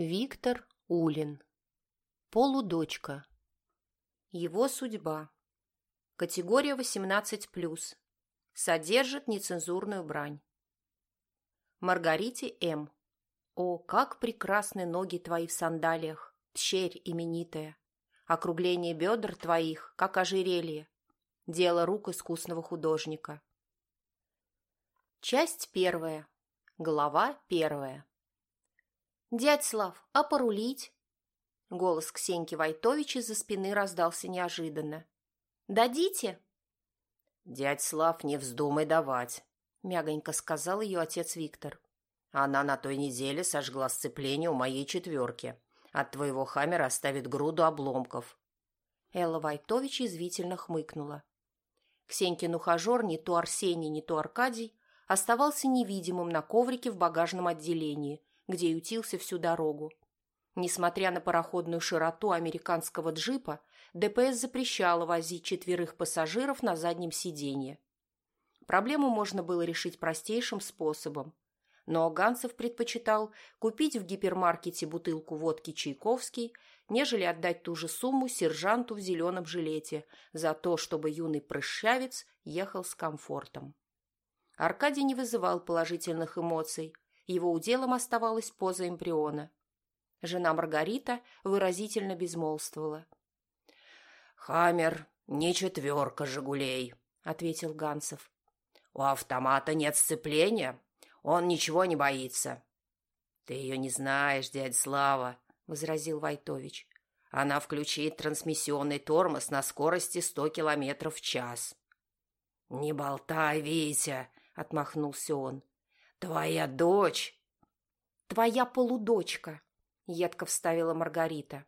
Виктор Улин. Полудочка. Его судьба. Категория 18+. Содержит нецензурную брань. Маргарите М. О, как прекрасны ноги твои в сандалиях, тщерь именитая. Округление бедр твоих, как ожерелье. Дело рук искусного художника. Часть первая. Глава первая. «Дядь Слав, а порулить?» Голос Ксеньки Войтович из-за спины раздался неожиданно. «Дадите?» «Дядь Слав, не вздумай давать», — мягонько сказал ее отец Виктор. «Она на той неделе сожгла сцепление у моей четверки. От твоего хаммера оставит груду обломков». Элла Войтович извительно хмыкнула. Ксенькин ухажер, не то Арсений, не то Аркадий, оставался невидимым на коврике в багажном отделении, где ютился всю дорогу. Несмотря на пароходную широту американского джипа, ДПС запрещало возить четверых пассажиров на заднем сиденье. Проблему можно было решить простейшим способом. Но Ганцев предпочитал купить в гипермаркете бутылку водки Чайковский, нежели отдать ту же сумму сержанту в зеленом жилете за то, чтобы юный прыщавец ехал с комфортом. Аркадий не вызывал положительных эмоций – его уделом оставалась поза эмбриона. Жена Маргарита выразительно безмолвствовала. «Хаммер, не четверка «Жигулей», — ответил Гансов. «У автомата нет сцепления, он ничего не боится». «Ты ее не знаешь, дядь Слава», — возразил Войтович. «Она включит трансмиссионный тормоз на скорости сто километров в час». «Не болтай, Витя», — отмахнулся он. «Твоя дочь?» «Твоя полудочка», — едко вставила Маргарита.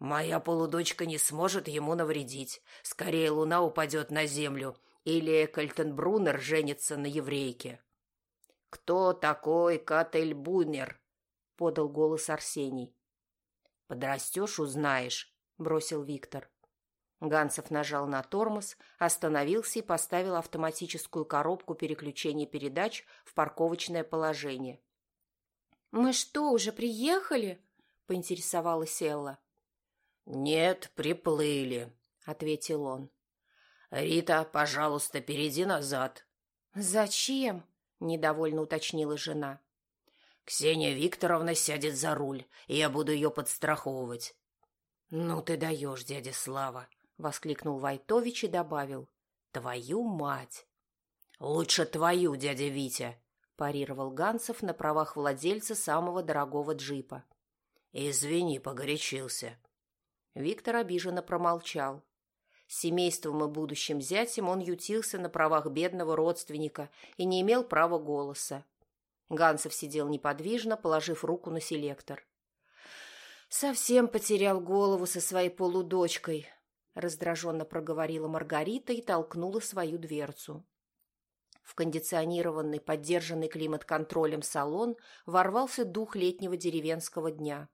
«Моя полудочка не сможет ему навредить. Скорее луна упадет на землю, или Кальтенбрунер женится на еврейке». «Кто такой Кательбунер?» — подал голос Арсений. «Подрастешь, узнаешь», — бросил Виктор. Ганцев нажал на тормоз, остановился и поставил автоматическую коробку переключения передач в парковочное положение. «Мы что, уже приехали?» – поинтересовалась Элла. «Нет, приплыли», – ответил он. «Рита, пожалуйста, перейди назад». «Зачем?» – недовольно уточнила жена. «Ксения Викторовна сядет за руль, и я буду ее подстраховывать». «Ну ты даешь, дядя Слава!» — воскликнул Войтович и добавил. «Твою мать!» «Лучше твою, дядя Витя!» – парировал Ганцев на правах владельца самого дорогого джипа. «Извини, погорячился». Виктор обиженно промолчал. С семейством и будущим зятем он ютился на правах бедного родственника и не имел права голоса. Ганцев сидел неподвижно, положив руку на селектор. «Совсем потерял голову со своей полудочкой», раздраженно проговорила Маргарита и толкнула свою дверцу. В кондиционированный, поддержанный климат-контролем салон ворвался дух летнего деревенского дня.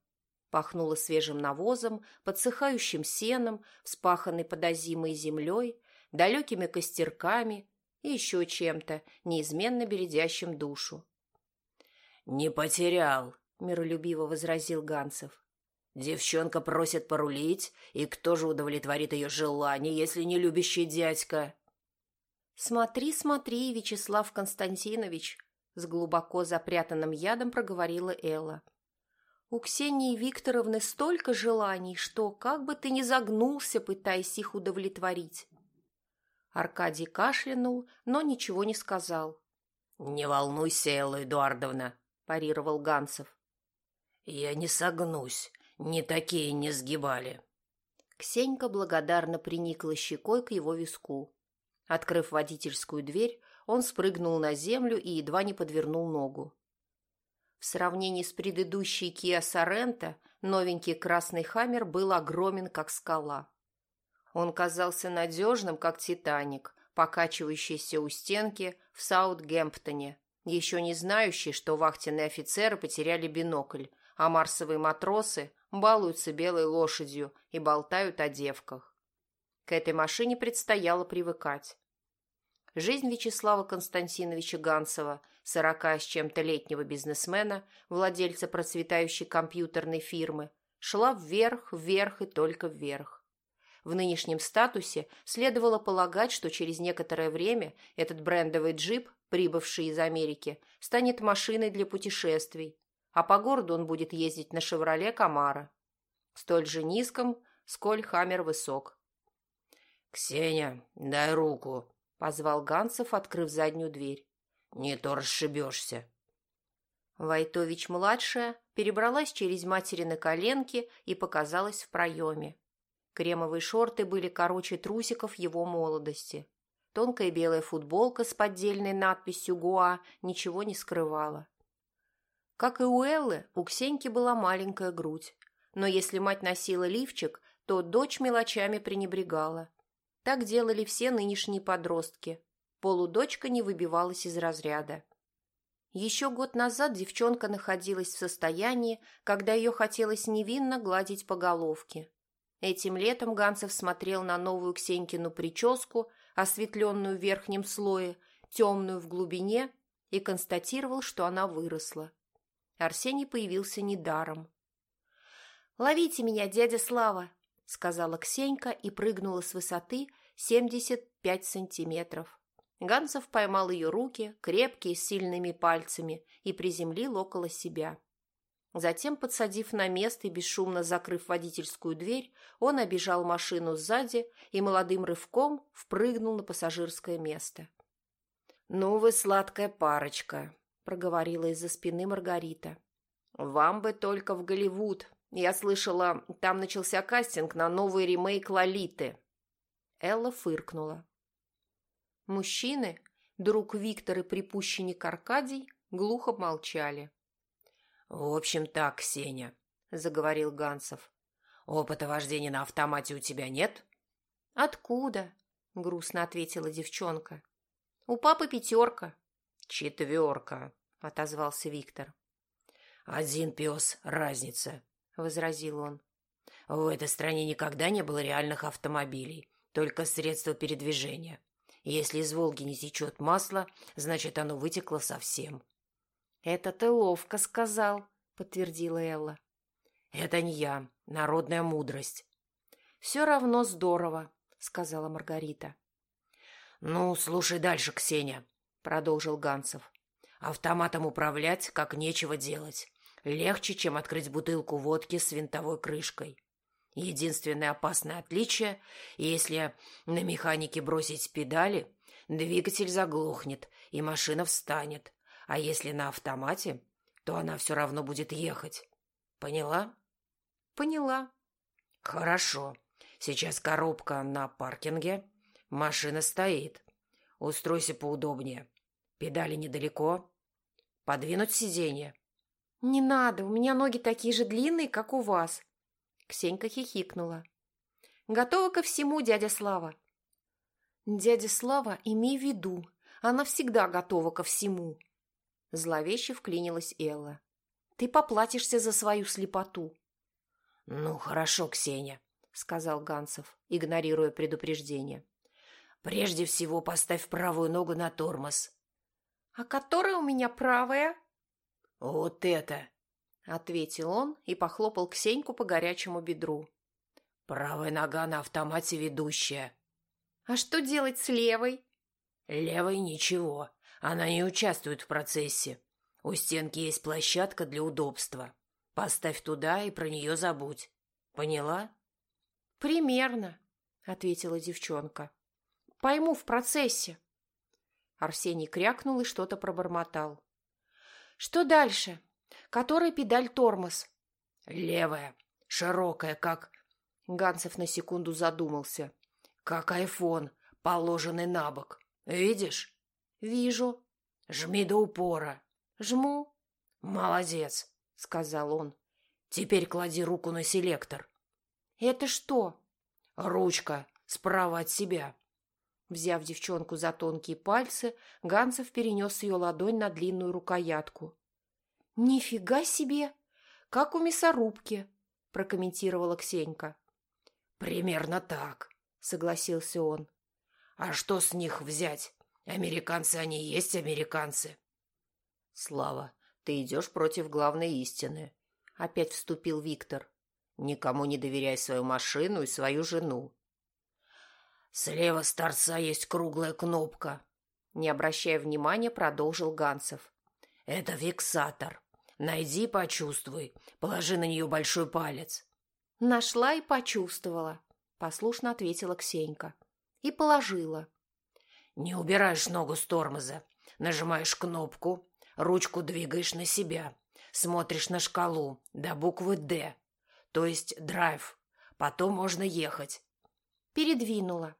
Пахнуло свежим навозом, подсыхающим сеном, вспаханной подозимой землей, далекими костерками и еще чем-то, неизменно бередящим душу. «Не потерял», — миролюбиво возразил Ганцев. Девчонка просит порулить, и кто же удовлетворит ее желание, если не любящий дядька? Смотри, смотри, Вячеслав Константинович, с глубоко запрятанным ядом проговорила Элла. У Ксении Викторовны столько желаний, что как бы ты ни загнулся, пытаясь их удовлетворить. Аркадий кашлянул, но ничего не сказал. «Не волнуйся, Элла Эдуардовна», – парировал Ганцев. «Я не согнусь. Не такие не сгибали. Ксенька благодарно приникла щекой к его виску. Открыв водительскую дверь, он спрыгнул на землю и едва не подвернул ногу. В сравнении с предыдущей Kia Sorento новенький красный «Хаммер» был огромен, как скала. Он казался надежным, как «Титаник», покачивающийся у стенки в Саутгемптоне, еще не знающий, что вахтенные офицеры потеряли бинокль, а марсовые матросы балуются белой лошадью и болтают о девках. К этой машине предстояло привыкать. жизнь Вячеслава Константиновича Ганцева, сорока с чем-то летнего бизнесмена, владельца процветающей компьютерной фирмы, шла вверх, вверх и только вверх. В нынешнем статусе следовало полагать, что через некоторое время этот брендовый джип, прибывший из Америки, станет машиной для путешествий, а по городу он будет ездить на «Шевроле Камара», столь же низком, сколь Хаммер высок. «Ксения, дай руку», — позвал Ганцев, открыв заднюю дверь. «Не то расшибешься». Войтович-младшая перебралась через материны коленки и показалась в проеме. Кремовые шорты были короче трусиков его молодости. Тонкая белая футболка с поддельной надписью «Гуа» ничего не скрывала. Как и у Эллы, у Ксеньки была маленькая грудь. Но если мать носила лифчик, то дочь мелочами пренебрегала. Так делали все нынешние подростки. Полудочка не выбивалась из разряда. Еще год назад девчонка находилась в состоянии, когда ее хотелось невинно гладить по головке. Этим летом Ганцев смотрел на новую Ксенькину прическу, осветленную в верхнем слое, темную в глубине, и констатировал, что она выросла. Арсений появился недаром. «Ловите меня, дядя Слава!» — сказала Ксенька и прыгнула с высоты 75 сантиметров. Ганцев поймал ее руки, крепкие, с сильными пальцами, и приземлил около себя. Затем, подсадив на место и бесшумно закрыв водительскую дверь, он обежал машину сзади и молодым рывком впрыгнул на пассажирское место. «Ну вы сладкая парочка», — проговорила из-за спины Маргарита. «Вам бы только в Голливуд. Я слышала, там начался кастинг на новый ремейк «Лолиты». Элла фыркнула. Мужчины, друг Виктор и припущенник Аркадий, глухо молчали. «В общем так, Сеня», — заговорил Гансов. «Опыта вождения на автомате у тебя нет?» «Откуда?» — грустно ответила девчонка. «У папы пятерка». «Четверка», — отозвался Виктор. «Один пес, разница», — возразил он. «В этой стране никогда не было реальных автомобилей, только средства передвижения. Если из Волги не течет масло, значит, оно вытекло совсем». «Это ты ловко сказал», — подтвердила Элла. «Это не я, народная мудрость». «Все равно здорово», — сказала Маргарита. «Ну, слушай дальше, Ксения», продолжил Ганцев. Автоматом управлять как нечего делать. Легче, чем открыть бутылку водки с винтовой крышкой. Единственное опасное отличие, если на механике бросить педали, двигатель заглохнет и машина встанет, а если на автомате, то она все равно будет ехать. Поняла? Поняла. Хорошо. Сейчас коробка на паркинге, машина стоит. Устройся поудобнее. Педали недалеко. Подвинуть сиденье. Не надо, у меня ноги такие же длинные, как у вас. Ксенька хихикнула. Готова ко всему, дядя Слава. Дядя Слава, имей в виду, она всегда готова ко всему. Зловеще вклинилась Элла. Ты поплатишься за свою слепоту. Ну, хорошо, Ксения, сказал Ганцев, игнорируя предупреждение. Прежде всего поставь правую ногу на тормоз. «А которая у меня правая?» «Вот это!» — ответил он и похлопал Ксеньку по горячему бедру. «Правая нога на автомате ведущая». «А что делать с левой?» «Левой ничего. Она не участвует в процессе. У стенки есть площадка для удобства. Поставь туда и про нее забудь. Поняла?» «Примерно», — ответила девчонка. «Пойму в процессе». Арсений крякнул и что-то пробормотал. «Что дальше? Которая педаль тормоз?» «Левая, широкая, как...» Ганцев на секунду задумался. «Как айфон, положенный на бок. Видишь?» «Вижу». «Жми до упора». «Жму». «Молодец», — сказал он. «Теперь клади руку на селектор». «Это что?» «Ручка, справа от себя». Взяв девчонку за тонкие пальцы, Ганцев перенес ее ладонь на длинную рукоятку. «Нифига себе! Как у мясорубки!» – прокомментировала Ксенька. «Примерно так», – согласился он. «А что с них взять? Американцы они есть американцы. Слава, ты идешь против главной истины. Опять вступил Виктор. Никому не доверяй свою машину и свою жену. Слева с торца есть круглая кнопка. Не обращая внимания, продолжил Ганцев. Это фиксатор. Найди, почувствуй. Положи на нее большой палец. Нашла и почувствовала, послушно ответила Ксенька. И положила. Не убираешь ногу с тормоза. Нажимаешь кнопку, ручку двигаешь на себя. Смотришь на шкалу до буквы «Д», то есть драйв. Потом можно ехать. Передвинула.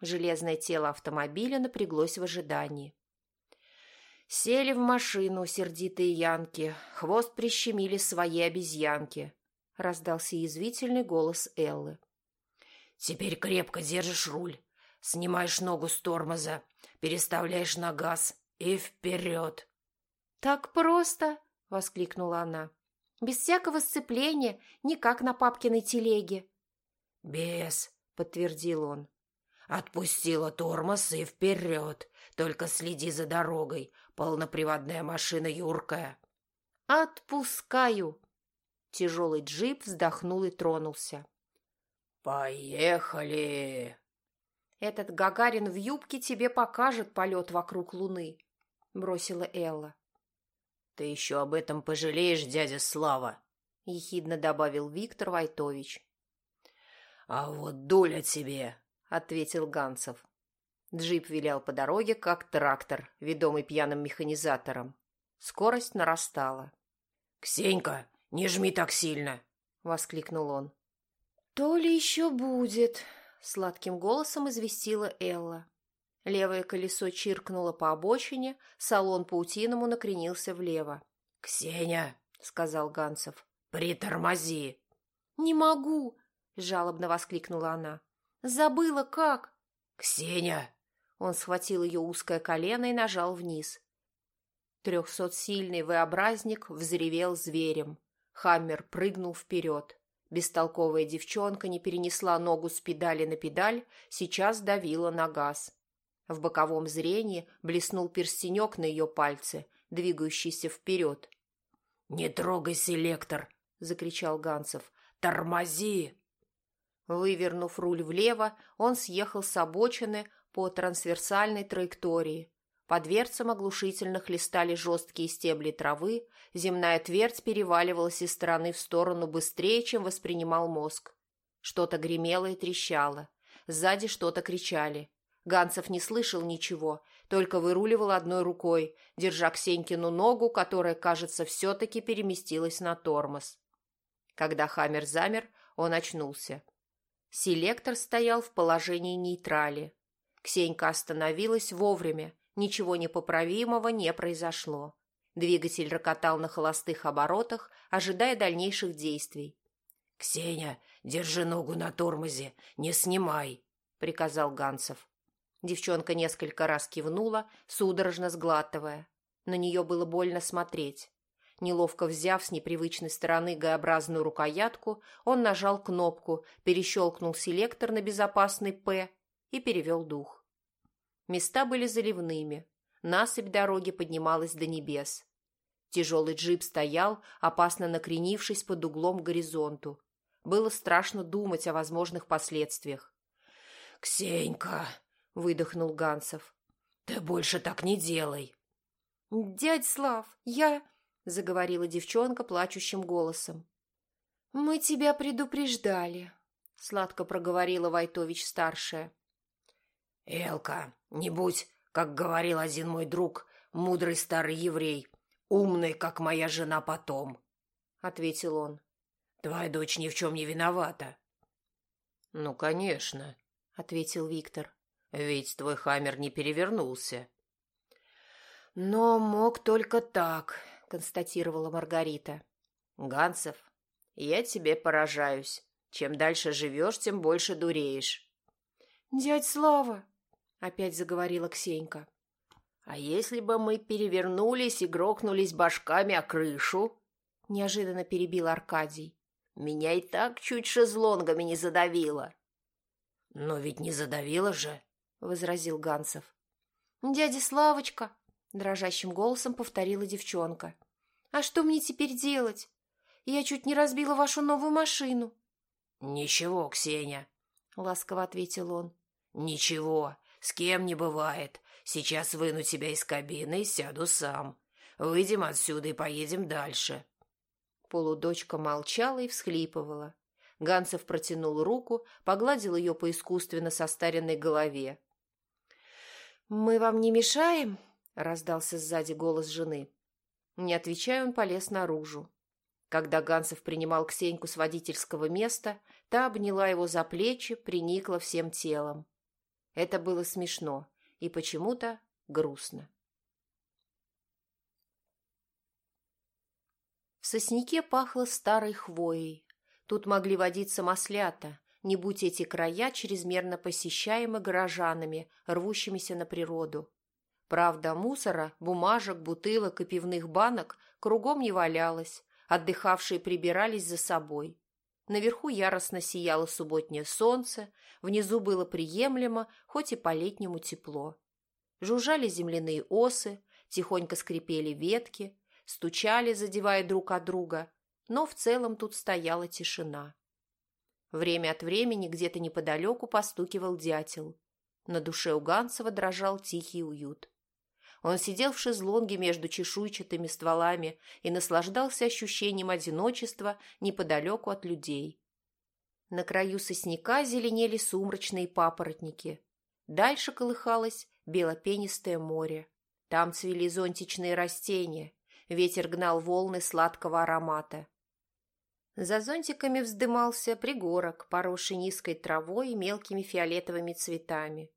Железное тело автомобиля напряглось в ожидании. Сели в машину сердитые янки, хвост прищемили свои обезьянки. Раздался язвительный голос Эллы. «Теперь крепко держишь руль. Снимаешь ногу с тормоза, переставляешь на газ и вперед. «Так просто!» — воскликнула она. «Без всякого сцепления, не как на папкиной телеге». «Без», — подтвердил он. «Отпустила тормоз и вперед. Только следи за дорогой. Полноприводная машина юркая». «Отпускаю!» Тяжелый джип вздохнул и тронулся. «Поехали!» «Этот Гагарин в юбке тебе покажет полет вокруг Луны», — бросила Элла. «Ты еще об этом пожалеешь, дядя Слава», — ехидно добавил Виктор Войтович. «А вот доля тебе», — ответил Ганцев. Джип вилял по дороге, как трактор, ведомый пьяным механизатором. Скорость нарастала. «Ксенька, не жми так сильно!» — воскликнул он. «То ли еще будет!» сладким голосом известила Элла. Левое колесо чиркнуло по обочине, салон паутиному накренился влево. «Ксения!» — сказал Ганцев. «Притормози!» «Не могу!» — жалобно воскликнула она. «Забыла, как!» «Ксения!» Он схватил ее узкое колено и нажал вниз. Трехсотсильный V-образник взревел зверем. Хаммер прыгнул вперед. Бестолковая девчонка не перенесла ногу с педали на педаль, сейчас давила на газ. В боковом зрении блеснул перстенек на ее пальце, двигающийся вперед. «Не трогай селектор!» — закричал Ганцев. «Тормози!» Вывернув руль влево, он съехал с обочины по трансверсальной траектории, по дверцам оглушительно хлестали жесткие стебли травы, земная твердь переваливалась из стороны в сторону быстрее, чем воспринимал мозг. Что-то гремело и трещало. Сзади что-то кричали. Ганцев не слышал ничего, только выруливал одной рукой, держа Ксенькину ногу, которая, кажется, все-таки переместилась на тормоз. Когда Хаммер замер, он очнулся. Селектор стоял в положении нейтрали. Ксенька остановилась вовремя, Ничего непоправимого не произошло. Двигатель рокотал на холостых оборотах, ожидая дальнейших действий. «Ксения, держи ногу на тормозе, не снимай», — приказал Ганцев. Девчонка несколько раз кивнула, судорожно сглатывая. На нее было больно смотреть. Неловко взяв с непривычной стороны Г-образную рукоятку, он нажал кнопку, перещелкнул селектор на безопасный «П» и перевел дух. Места были заливными. Насыпь дороги поднималась до небес. Тяжелый джип стоял, опасно накренившись под углом к горизонту. Было страшно думать о возможных последствиях. «Ксенька!» — выдохнул Гансов. «Ты больше так не делай!» «Дядь Слав, я...» — заговорила девчонка плачущим голосом. «Мы тебя предупреждали», — сладко проговорила Войтович-старшая. «Элка, не будь, как говорил один мой друг, мудрый старый еврей, умный, как моя жена потом», — ответил он. «Твоя дочь ни в чем не виновата». «Ну, конечно», — ответил Виктор. «Ведь твой хаммер не перевернулся». «Но мог только так», — констатировала Маргарита. «Ганцев, я тебе поражаюсь. Чем дальше живешь, тем больше дуреешь». «Дядь Слава!» опять заговорила Ксенька. А если бы мы перевернулись и грохнулись башками о крышу? Неожиданно перебил Аркадий. Меня и так чуть шезлонгами не задавило. Но ведь не задавило же, возразил Ганцев. «Дядя Славочка!» – дрожащим голосом повторила девчонка. «А что мне теперь делать? Я чуть не разбила вашу новую машину». «Ничего, Ксения», — ласково ответил он. «Ничего, с кем не бывает. Сейчас выну тебя из кабины и сяду сам. Выйдем отсюда и поедем дальше». Полудочка молчала и всхлипывала. Ганцев протянул руку, погладил ее по искусственно состаренной голове. «Мы вам не мешаем?» — раздался сзади голос жены. Не отвечая, он полез наружу. Когда Ганцев принимал Ксеньку с водительского места, та обняла его за плечи, приникла всем телом. Это было смешно и почему-то грустно. В сосняке пахло старой хвоей. Тут могли водиться маслята, не будь эти края чрезмерно посещаемы горожанами, рвущимися на природу. Правда, мусора, бумажек, бутылок и пивных банок кругом не валялось, отдыхавшие прибирались за собой. Наверху яростно сияло субботнее солнце, внизу было приемлемо, хоть и по-летнему тепло. Жужжали земляные осы, тихонько скрипели ветки, стучали, задевая друг от друга, но в целом тут стояла тишина. Время от времени где-то неподалеку постукивал дятел. На душе у Ганцева дрожал тихий уют. Он сидел в шезлонге между чешуйчатыми стволами и наслаждался ощущением одиночества неподалеку от людей. На краю сосняка зеленели сумрачные папоротники. Дальше колыхалось белопенистое море. Там цвели зонтичные растения. Ветер гнал волны сладкого аромата. За зонтиками вздымался пригорок, поросший низкой травой и мелкими фиолетовыми цветами.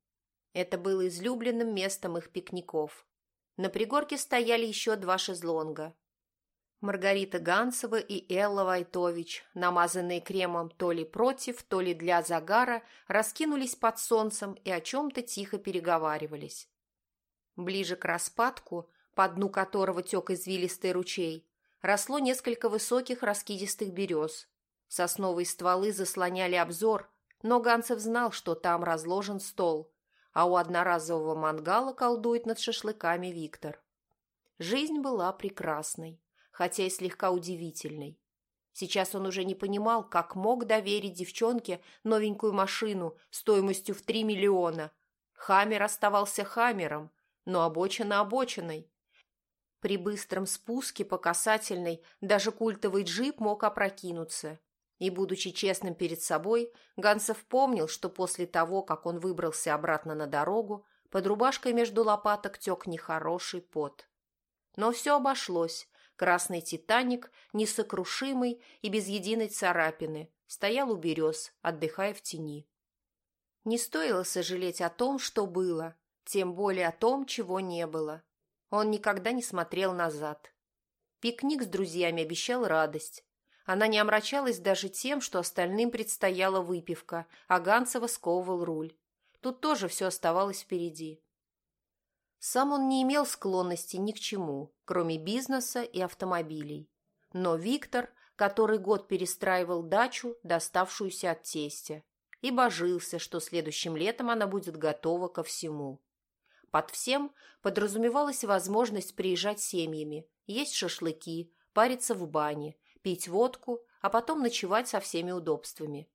Это было излюбленным местом их пикников. На пригорке стояли еще два шезлонга. Маргарита Ганцева и Элла Вайтович, намазанные кремом то ли против, то ли для загара, раскинулись под солнцем и о чем-то тихо переговаривались. Ближе к распадку, по дну которого тек извилистый ручей, росло несколько высоких раскидистых берез. Сосновые стволы заслоняли обзор, но Ганцев знал, что там разложен стол, а у одноразового мангала колдует над шашлыками Виктор. Жизнь была прекрасной, хотя и слегка удивительной. Сейчас он уже не понимал, как мог доверить девчонке новенькую машину стоимостью в три миллиона. Хаммер оставался хаммером, но обочина обочиной. При быстром спуске по касательной даже культовый джип мог опрокинуться. И, будучи честным перед собой, Гансов помнил, что после того, как он выбрался обратно на дорогу, под рубашкой между лопаток тек нехороший пот. Но все обошлось. Красный «Титаник», несокрушимый и без единой царапины, стоял у берез, отдыхая в тени. Не стоило сожалеть о том, что было, тем более о том, чего не было. Он никогда не смотрел назад. Пикник с друзьями обещал радость, она не омрачалась даже тем, что остальным предстояла выпивка, а Ганцева сковывал руль. Тут тоже все оставалось впереди. Сам он не имел склонности ни к чему, кроме бизнеса и автомобилей. Но Виктор, который год перестраивал дачу, доставшуюся от тестя, и божился, что следующим летом она будет готова ко всему. Под всем подразумевалась возможность приезжать семьями, есть шашлыки, париться в бане, пить водку, а потом ночевать со всеми удобствами.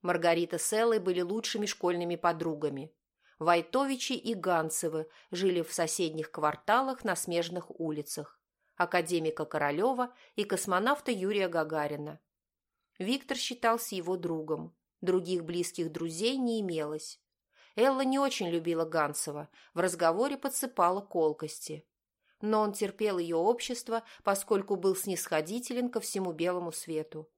Маргарита с Эллой были лучшими школьными подругами. Войтовичи и Ганцевы жили в соседних кварталах на смежных улицах. Академика Королева и космонавта Юрия Гагарина. Виктор считался его другом. Других близких друзей не имелось. Элла не очень любила Ганцева, в разговоре подсыпала колкости но он терпел ее общество, поскольку был снисходителен ко всему белому свету.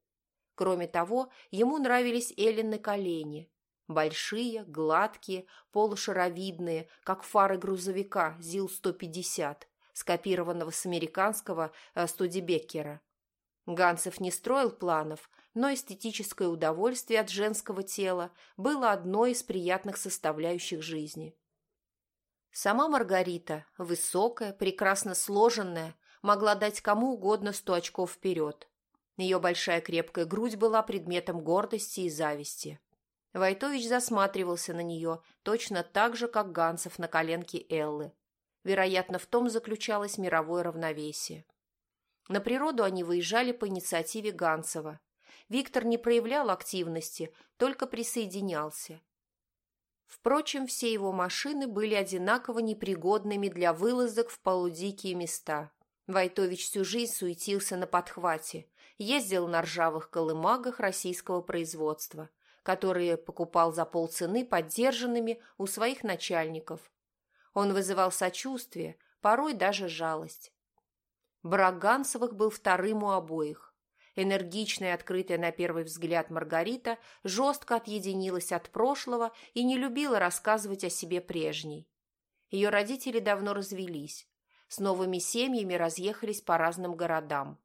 Кроме того, ему нравились Эллины колени. Большие, гладкие, полушаровидные, как фары грузовика ЗИЛ-150, скопированного с американского э, Студебеккера. Ганцев не строил планов, но эстетическое удовольствие от женского тела было одной из приятных составляющих жизни. Сама Маргарита, высокая, прекрасно сложенная, могла дать кому угодно сто очков вперед. Ее большая крепкая грудь была предметом гордости и зависти. Войтович засматривался на нее точно так же, как Ганцев на коленке Эллы. Вероятно, в том заключалось мировое равновесие. На природу они выезжали по инициативе Ганцева. Виктор не проявлял активности, только присоединялся. Впрочем, все его машины были одинаково непригодными для вылазок в полудикие места. Войтович всю жизнь суетился на подхвате, ездил на ржавых колымагах российского производства, которые покупал за полцены поддержанными у своих начальников. Он вызывал сочувствие, порой даже жалость. Брак Гансовых был вторым у обоих. Энергичная открытая на первый взгляд Маргарита жестко отъединилась от прошлого и не любила рассказывать о себе прежней. Ее родители давно развелись. С новыми семьями разъехались по разным городам.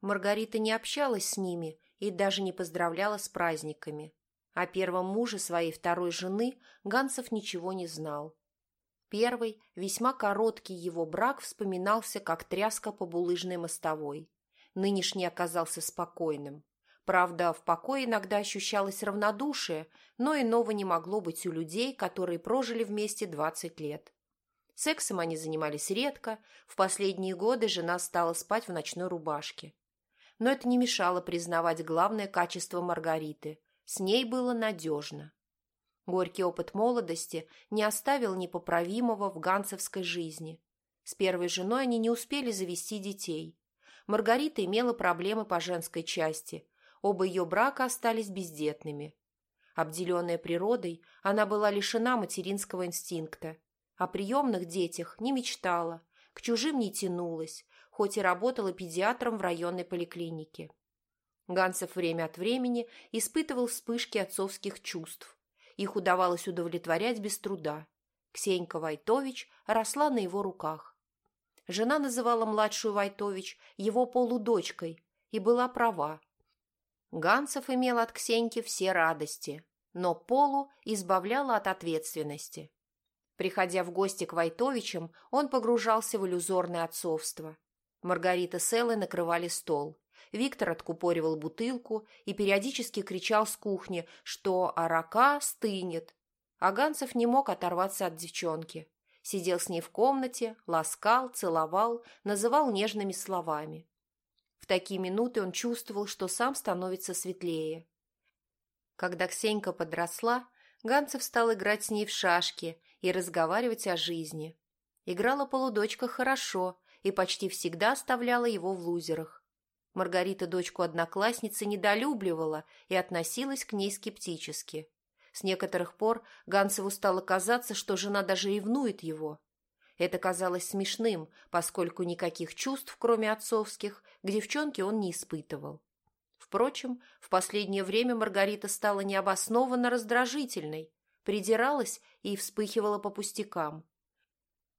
Маргарита не общалась с ними и даже не поздравляла с праздниками. О первом муже своей второй жены Гансов ничего не знал. Первый, весьма короткий его брак вспоминался как тряска по булыжной мостовой. Нынешний оказался спокойным. Правда, в покое иногда ощущалось равнодушие, но иного не могло быть у людей, которые прожили вместе 20 лет. Сексом они занимались редко, в последние годы жена стала спать в ночной рубашке. Но это не мешало признавать главное качество Маргариты – с ней было надежно. Горький опыт молодости не оставил непоправимого в ганцевской жизни. С первой женой они не успели завести детей. Маргарита имела проблемы по женской части. Оба ее брака остались бездетными. Обделенная природой, она была лишена материнского инстинкта. О приемных детях не мечтала, к чужим не тянулась, хоть и работала педиатром в районной поликлинике. Ганцев время от времени испытывал вспышки отцовских чувств. Их удавалось удовлетворять без труда. Ксенька Вайтович росла на его руках. Жена называла младшую Вайтович его полудочкой и была права. Ганцев имел от Ксеньки все радости, но Полу избавляла от ответственности. Приходя в гости к Вайтовичам, он погружался в иллюзорное отцовство. Маргарита с Эллой накрывали стол. Виктор откупоривал бутылку и периодически кричал с кухни, что арака стынет. Аганцев не мог оторваться от девчонки. Сидел с ней в комнате, ласкал, целовал, называл нежными словами. В такие минуты он чувствовал, что сам становится светлее. Когда Ксенька подросла, Ганцев стал играть с ней в шашки и разговаривать о жизни. Играла полудочка хорошо и почти всегда оставляла его в лузерах. Маргарита дочку одноклассницы недолюбливала и относилась к ней скептически. С некоторых пор Ганцеву стало казаться, что жена даже ревнует его. Это казалось смешным, поскольку никаких чувств, кроме отцовских, к девчонке он не испытывал. Впрочем, в последнее время Маргарита стала необоснованно раздражительной, придиралась и вспыхивала по пустякам.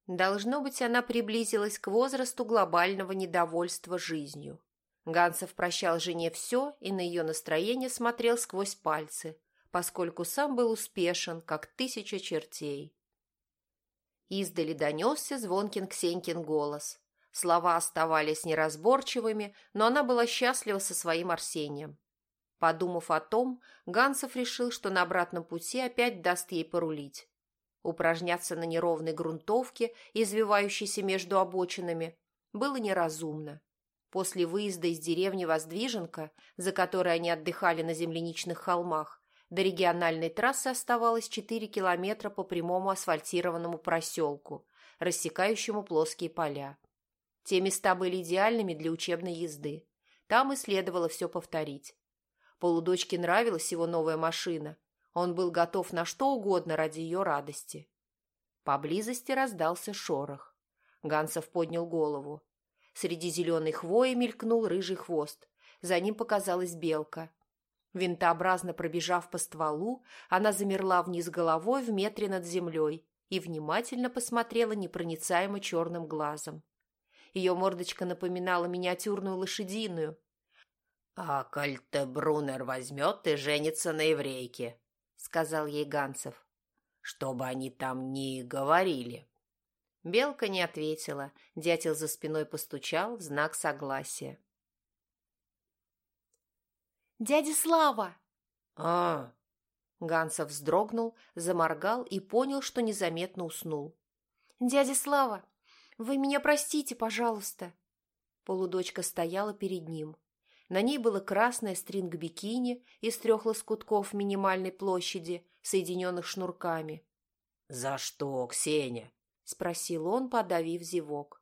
Должно быть, она приблизилась к возрасту глобального недовольства жизнью. Ганцев прощал жене все и на ее настроение смотрел сквозь пальцы, поскольку сам был успешен, как тысяча чертей. Издали донесся звонкин Ксенькин голос. Слова оставались неразборчивыми, но она была счастлива со своим Арсением. Подумав о том, Ганцев решил, что на обратном пути опять даст ей порулить. Упражняться на неровной грунтовке, извивающейся между обочинами, было неразумно. После выезда из деревни Воздвиженка, за которой они отдыхали на земляничных холмах, до региональной трассы оставалось 4 километра по прямому асфальтированному проселку, рассекающему плоские поля. Те места были идеальными для учебной езды. Там и следовало все повторить. Полудочке нравилась его новая машина. Он был готов на что угодно ради ее радости. Поблизости раздался шорох. Гансов поднял голову. Среди зеленой хвои мелькнул рыжий хвост. За ним показалась белка. Винтообразно пробежав по стволу, она замерла вниз головой в метре над землей и внимательно посмотрела непроницаемо черным глазом. Ее мордочка напоминала миниатюрную лошадиную, «А Кальтебрунер возьмет и женится на еврейке», — сказал ей Ганцев. «Что бы они там ни говорили». Белка не ответила, дятел за спиной постучал в знак согласия. «Дядя Слава!» «А, Гансов вздрогнул, заморгал и понял, что незаметно уснул. «Дядя Слава, вы меня простите, пожалуйста!» Полудочка стояла перед ним. На ней было красное стринг-бикини из трех лоскутков минимальной площади, соединенных шнурками. «За что, Ксения?» – спросил он, подавив зевок.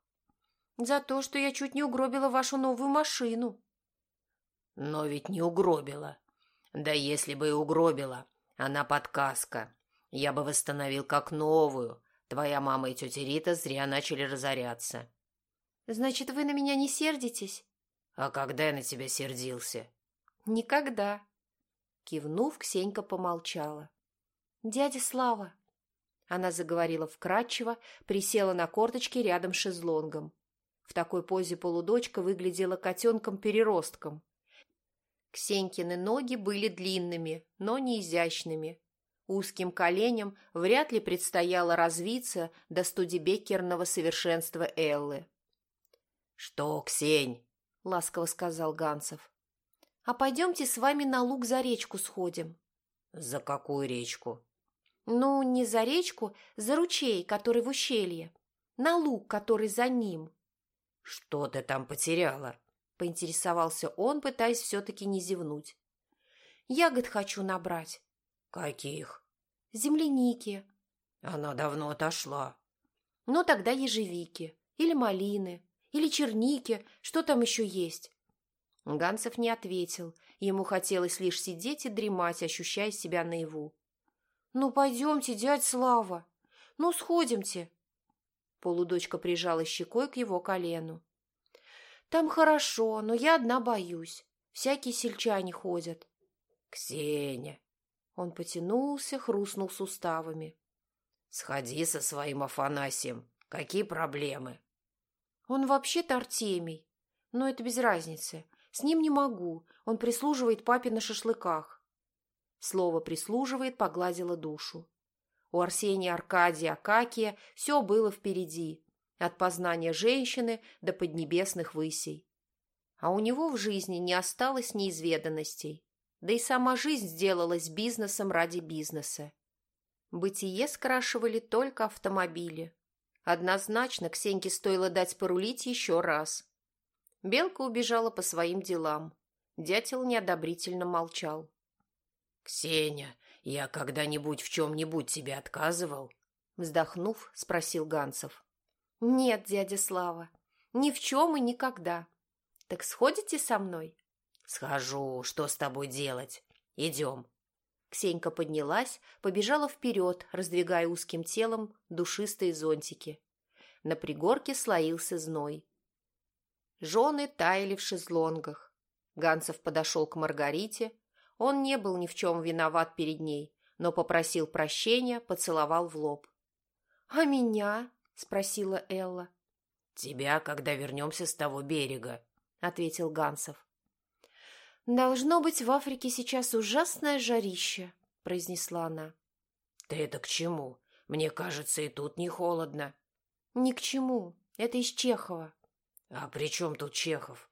«За то, что я чуть не угробила вашу новую машину». «Но ведь не угробила. Да если бы и угробила, она подказка. Я бы восстановил как новую. Твоя мама и тетя Рита зря начали разоряться». «Значит, вы на меня не сердитесь?» «А когда я на тебя сердился?» «Никогда». Кивнув, Ксенька помолчала. «Дядя Слава!» Она заговорила вкратчиво, присела на корточки рядом с шезлонгом. В такой позе полудочка выглядела котенком-переростком. Ксенькины ноги были длинными, но не изящными. Узким коленям вряд ли предстояло развиться до студибеккерного совершенства Эллы. «Что, Ксень?» — ласково сказал Ганцев. «А пойдемте с вами на луг за речку сходим». «За какую речку?» Ну, не за речку, за ручей, который в ущелье. На луг, который за ним. Что ты там потеряла? Поинтересовался он, пытаясь все-таки не зевнуть. Ягод хочу набрать. Каких? Земляники. Она давно отошла. Ну, тогда ежевики. Или малины. Или черники. Что там еще есть? Ганцев не ответил. Ему хотелось лишь сидеть и дремать, ощущая себя наяву. «Ну, пойдемте, дядь Слава! Ну, сходимте!» Полудочка прижала щекой к его колену. «Там хорошо, но я одна боюсь. Всякие сельчане ходят». «Ксения!» Он потянулся, хрустнул суставами. «Сходи со своим Афанасием. Какие проблемы?» «Он вообще-то Артемий. Но это без разницы. С ним не могу. Он прислуживает папе на шашлыках. Слово «прислуживает» погладило душу. У Арсения Аркадия Акакия все было впереди, от познания женщины до поднебесных высей. А у него в жизни не осталось неизведанностей, да и сама жизнь сделалась бизнесом ради бизнеса. Бытие скрашивали только автомобили. Однозначно Ксеньке стоило дать порулить еще раз. Белка убежала по своим делам. Дятел неодобрительно молчал. «Ксения, я когда-нибудь в чем-нибудь тебе отказывал?» Вздохнув, спросил Ганцев. «Нет, дядя Слава, ни в чем и никогда. Так сходите со мной?» «Схожу. Что с тобой делать? Идем». Ксенька поднялась, побежала вперед, раздвигая узким телом душистые зонтики. На пригорке слоился зной. Жены таяли в шезлонгах. Ганцев подошел к Маргарите, он не был ни в чем виноват перед ней, но попросил прощения, поцеловал в лоб. «А меня?» – спросила Элла. «Тебя, когда вернемся с того берега», – ответил Гансов. «Должно быть, в Африке сейчас ужасное жарище», – произнесла она. «Ты это к чему? Мне кажется, и тут не холодно». «Ни к чему. Это из Чехова». «А при чем тут Чехов?»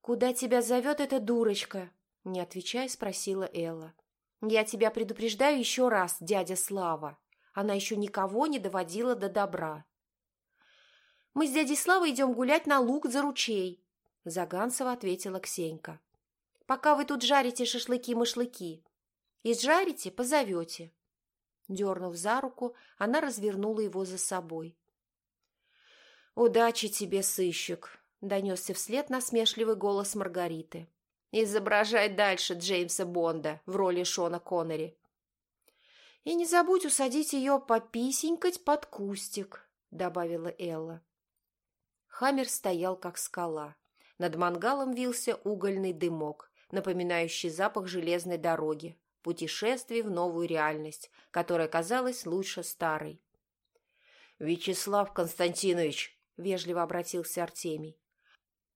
«Куда тебя зовет эта дурочка?» Не отвечая, спросила Элла. «Я тебя предупреждаю еще раз, дядя Слава. Она еще никого не доводила до добра». «Мы с дядей Славой идем гулять на луг за ручей», – Заганцева ответила Ксенька. «Пока вы тут жарите шашлыки-машлыки. Изжарите – позовете». Дернув за руку, она развернула его за собой. «Удачи тебе, сыщик!» – донесся вслед насмешливый голос Маргариты. Изображай дальше Джеймса Бонда в роли Шона Коннери. «И не забудь усадить ее пописенькать под кустик», — добавила Элла. Хаммер стоял, как скала. Над мангалом вился угольный дымок, напоминающий запах железной дороги, путешествие в новую реальность, которая казалась лучше старой. «Вячеслав Константинович!» — вежливо обратился Артемий.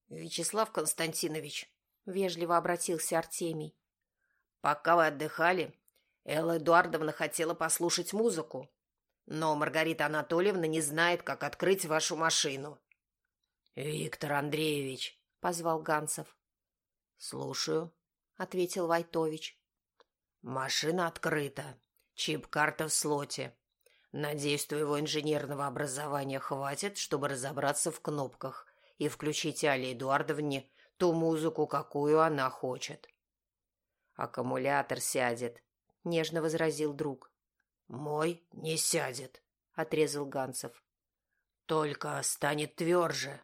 «Вячеслав Константинович!» вежливо обратился Артемий. «Пока вы отдыхали, Элла Эдуардовна хотела послушать музыку, но Маргарита Анатольевна не знает, как открыть вашу машину». «Виктор Андреевич», — позвал Ганцев. «Слушаю», — ответил Войтович. Машина открыта. Чип-карта в слоте. Надеюсь, твоего инженерного образования хватит, чтобы разобраться в кнопках и включить Али Эдуардовне ту музыку, какую она хочет. Аккумулятор сядет, нежно возразил друг. Мой не сядет, отрезал Ганцев. Только станет тверже.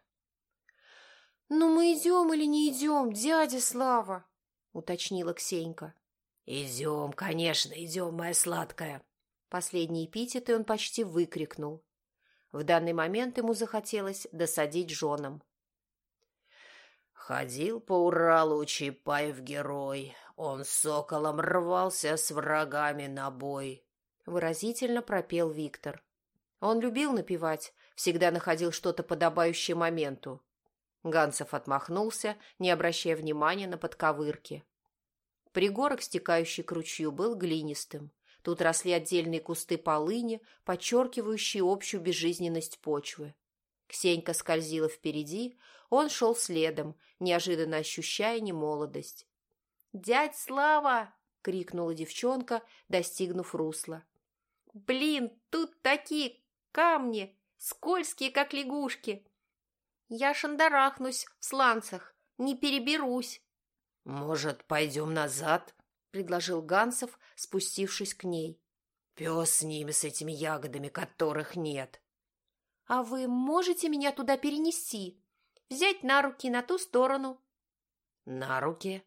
«Ну мы идем или не идем, дядя Слава?» — уточнила Ксенька. «Идем, конечно, идем, моя сладкая!» Последний эпитет он почти выкрикнул. В данный момент ему захотелось досадить женам. Ходил по Уралу Чапаев герой. Он соколом рвался с врагами на бой. Выразительно пропел Виктор. Он любил напевать, всегда находил что-то подобающее моменту. Ганцев отмахнулся, не обращая внимания на подковырки. Пригорок, стекающий к ручью, был глинистым. Тут росли отдельные кусты полыни, подчеркивающие общую безжизненность почвы. Ксенька скользила впереди, он шел следом, неожиданно ощущая немолодость. «Дядь Слава!» — крикнула девчонка, достигнув русла. «Блин, тут такие камни, скользкие, как лягушки! Я шандарахнусь в сланцах, не переберусь!» «Может, пойдем назад?» — предложил Гансов, спустившись к ней. «Пес с ними, с этими ягодами, которых нет». «А вы можете меня туда перенести? Взять на руки на ту сторону?» «На руки?»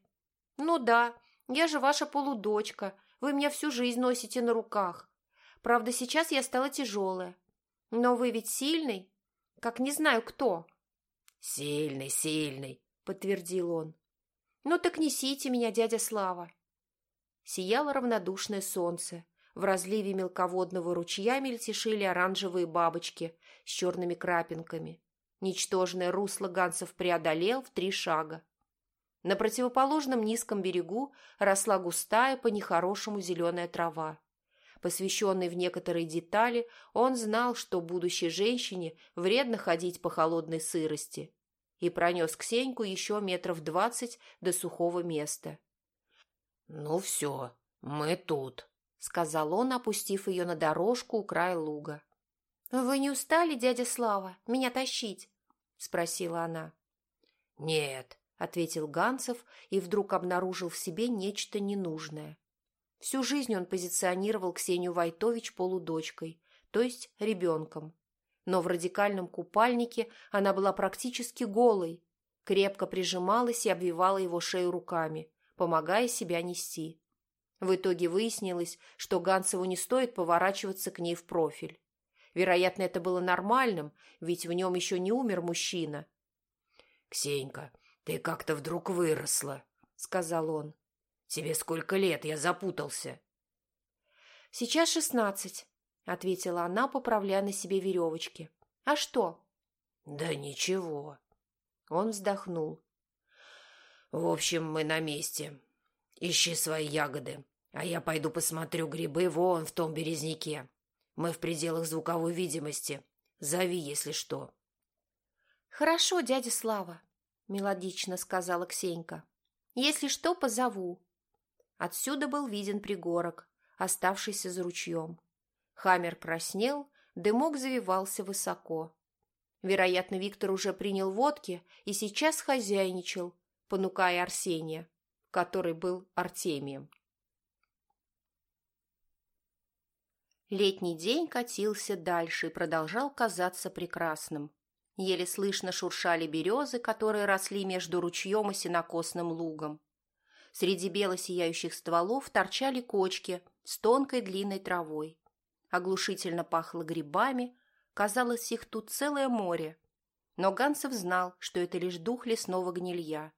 «Ну да, я же ваша полудочка. Вы меня всю жизнь носите на руках. Правда, сейчас я стала тяжелая. Но вы ведь сильный, как не знаю кто». «Сильный, сильный», — подтвердил он. «Ну так несите меня, дядя Слава». Сияло равнодушное солнце. В разливе мелководного ручья мельтешили оранжевые бабочки с черными крапинками. Ничтожное русло Гансов преодолел в три шага. На противоположном низком берегу росла густая, по-нехорошему зеленая трава. Посвященный в некоторые детали, он знал, что будущей женщине вредно ходить по холодной сырости и пронес Ксеньку еще метров двадцать до сухого места. «Ну все, мы тут», — сказал он, опустив ее на дорожку у края луга. «Вы не устали, дядя Слава, меня тащить?» — спросила она. «Нет», — ответил Ганцев и вдруг обнаружил в себе нечто ненужное. Всю жизнь он позиционировал Ксению Войтович полудочкой, то есть ребенком но в радикальном купальнике она была практически голой, крепко прижималась и обвивала его шею руками, помогая себя нести. В итоге выяснилось, что Ганцеву не стоит поворачиваться к ней в профиль. Вероятно, это было нормальным, ведь в нем еще не умер мужчина. «Ксенька, ты как-то вдруг выросла», — сказал он. «Тебе сколько лет? Я запутался». «Сейчас шестнадцать», ответила она, поправляя на себе веревочки. «А что?» «Да ничего». Он вздохнул. «В общем, мы на месте. Ищи свои ягоды, а я пойду посмотрю грибы вон в том березняке. Мы в пределах звуковой видимости. Зови, если что». «Хорошо, дядя Слава», — мелодично сказала Ксенька. «Если что, позову». Отсюда был виден пригорок, оставшийся за ручьем. Хаммер краснел, дымок завивался высоко. Вероятно, Виктор уже принял водки и сейчас хозяйничал, понукая Арсения, который был Артемием. Летний день катился дальше и продолжал казаться прекрасным. Еле слышно шуршали березы, которые росли между ручьем и сенокосным лугом. Среди бело сияющих стволов торчали кочки с тонкой длинной травой оглушительно пахло грибами, казалось, их тут целое море. Но Ганцев знал, что это лишь дух лесного гнилья.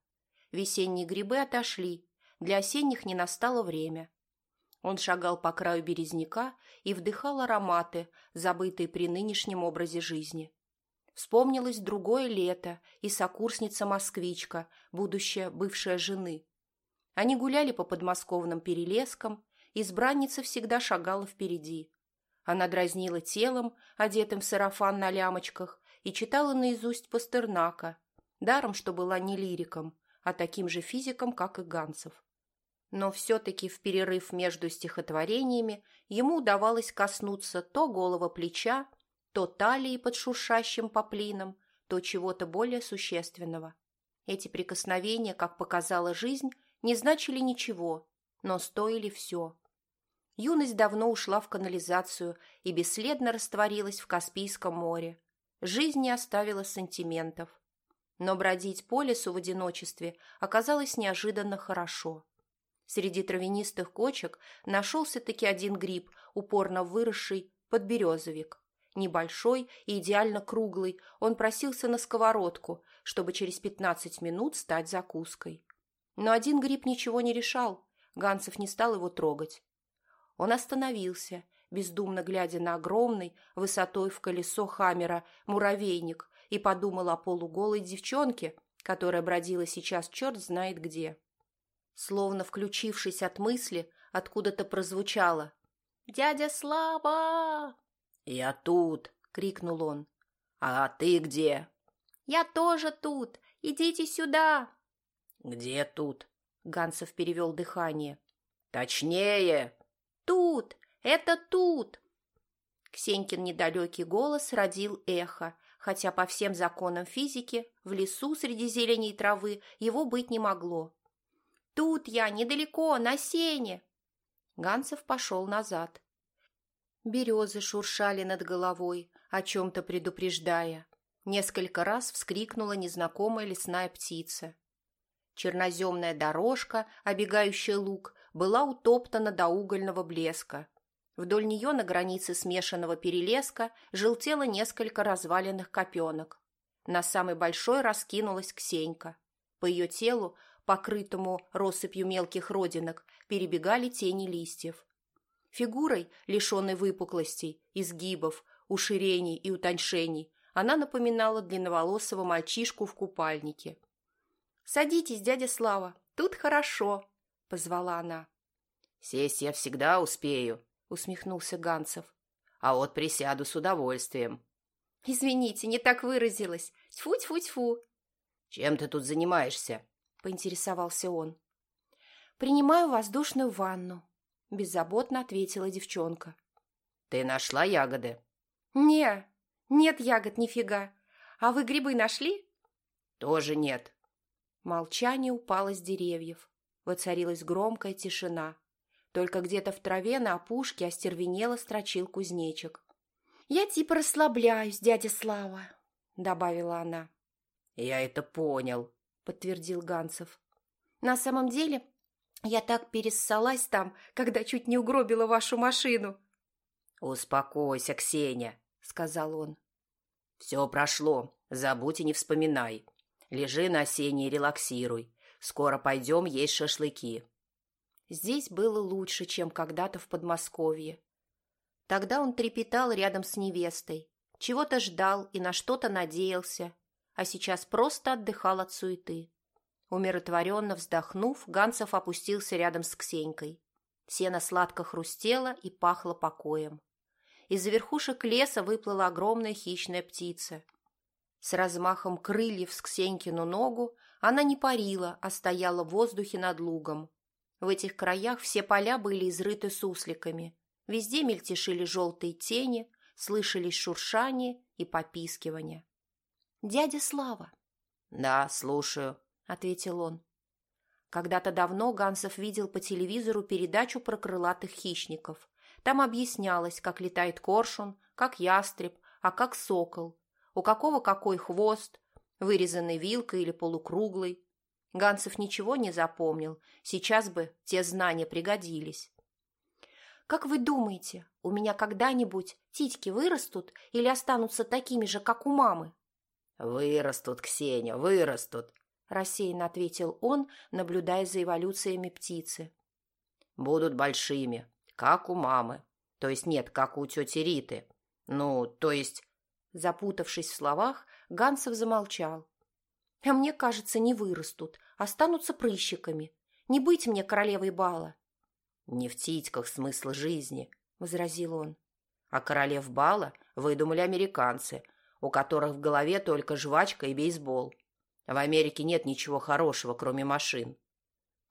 Весенние грибы отошли, для осенних не настало время. Он шагал по краю березняка и вдыхал ароматы, забытые при нынешнем образе жизни. Вспомнилось другое лето и сокурсница-москвичка, будущая бывшая жены. Они гуляли по подмосковным перелескам, избранница всегда шагала впереди. Она дразнила телом, одетым в сарафан на лямочках, и читала наизусть Пастернака, даром, что была не лириком, а таким же физиком, как и Ганцев. Но все-таки в перерыв между стихотворениями ему удавалось коснуться то голого плеча, то талии под шуршащим поплином, то чего-то более существенного. Эти прикосновения, как показала жизнь, не значили ничего, но стоили все. Юность давно ушла в канализацию и бесследно растворилась в Каспийском море. Жизнь не оставила сантиментов. Но бродить по лесу в одиночестве оказалось неожиданно хорошо. Среди травянистых кочек нашелся-таки один гриб, упорно выросший подберезовик. Небольшой и идеально круглый, он просился на сковородку, чтобы через пятнадцать минут стать закуской. Но один гриб ничего не решал, Ганцев не стал его трогать. Он остановился, бездумно глядя на огромный, высотой в колесо Хаммера, муравейник, и подумал о полуголой девчонке, которая бродила сейчас черт знает где. Словно включившись от мысли, откуда-то прозвучало «Дядя Слава!» «Я тут!» — крикнул он. «А ты где?» «Я тоже тут! Идите сюда!» «Где тут?» — Гансов перевел дыхание. «Точнее!» «Тут! Это тут!» Ксенькин недалекий голос родил эхо, хотя по всем законам физики в лесу среди зелени и травы его быть не могло. «Тут я, недалеко, на сене!» Ганцев пошел назад. Березы шуршали над головой, о чем-то предупреждая. Несколько раз вскрикнула незнакомая лесная птица. Черноземная дорожка, обегающая луг, была утоптана до угольного блеска. Вдоль нее на границе смешанного перелеска желтело несколько разваленных копенок. На самой большой раскинулась Ксенька. По ее телу, покрытому россыпью мелких родинок, перебегали тени листьев. Фигурой, лишенной выпуклостей, изгибов, уширений и утоньшений, она напоминала длинноволосого мальчишку в купальнике. «Садитесь, дядя Слава, тут хорошо», — позвала она. «Сесть я всегда успею», — усмехнулся Ганцев. «А вот присяду с удовольствием». «Извините, не так выразилась. Тьфу-тьфу-тьфу». «Чем ты тут занимаешься?» — поинтересовался он. «Принимаю воздушную ванну», — беззаботно ответила девчонка. «Ты нашла ягоды?» «Не, нет ягод нифига. А вы грибы нашли?» «Тоже нет». Молчание упало с деревьев. Воцарилась громкая тишина. Только где-то в траве на опушке остервенело строчил кузнечик. «Я типа расслабляюсь, дядя Слава», — добавила она. «Я это понял», — подтвердил Ганцев. «На самом деле я так перессалась там, когда чуть не угробила вашу машину». «Успокойся, Ксения», — сказал он. «Все прошло. Забудь и не вспоминай. Лежи на сене и релаксируй. Скоро пойдем есть шашлыки». Здесь было лучше, чем когда-то в Подмосковье. Тогда он трепетал рядом с невестой, чего-то ждал и на что-то надеялся, а сейчас просто отдыхал от суеты. Умиротворенно вздохнув, Ганцев опустился рядом с Ксенькой. Сено сладко хрустело и пахло покоем. Из-за верхушек леса выплыла огромная хищная птица. С размахом крыльев с Ксенькину ногу она не парила, а стояла в воздухе над лугом. В этих краях все поля были изрыты сусликами. Везде мельтешили желтые тени, слышались шуршание и попискивание. «Дядя Слава!» «Да, слушаю», ответил он. Когда-то давно Гансов видел по телевизору передачу про крылатых хищников. Там объяснялось, как летает коршун, как ястреб, а как сокол, у какого какой хвост, вырезанный вилкой или полукруглый. Гансов ничего не запомнил, сейчас бы те знания пригодились. «Как вы думаете, у меня когда-нибудь титьки вырастут или останутся такими же, как у мамы?» «Вырастут, Ксения, вырастут рассеянно ответил он, наблюдая за эволюциями птицы. Будут большими, как у мамы. То есть нет, как у тети Риты. Ну, то есть... Запутавшись в словах, Гансов замолчал. А мне кажется, не вырастут, останутся прыщиками. Не быть мне королевой бала. Не в титьках смысл жизни, возразил он. А королев бала выдумали американцы, у которых в голове только жвачка и бейсбол. В Америке нет ничего хорошего, кроме машин.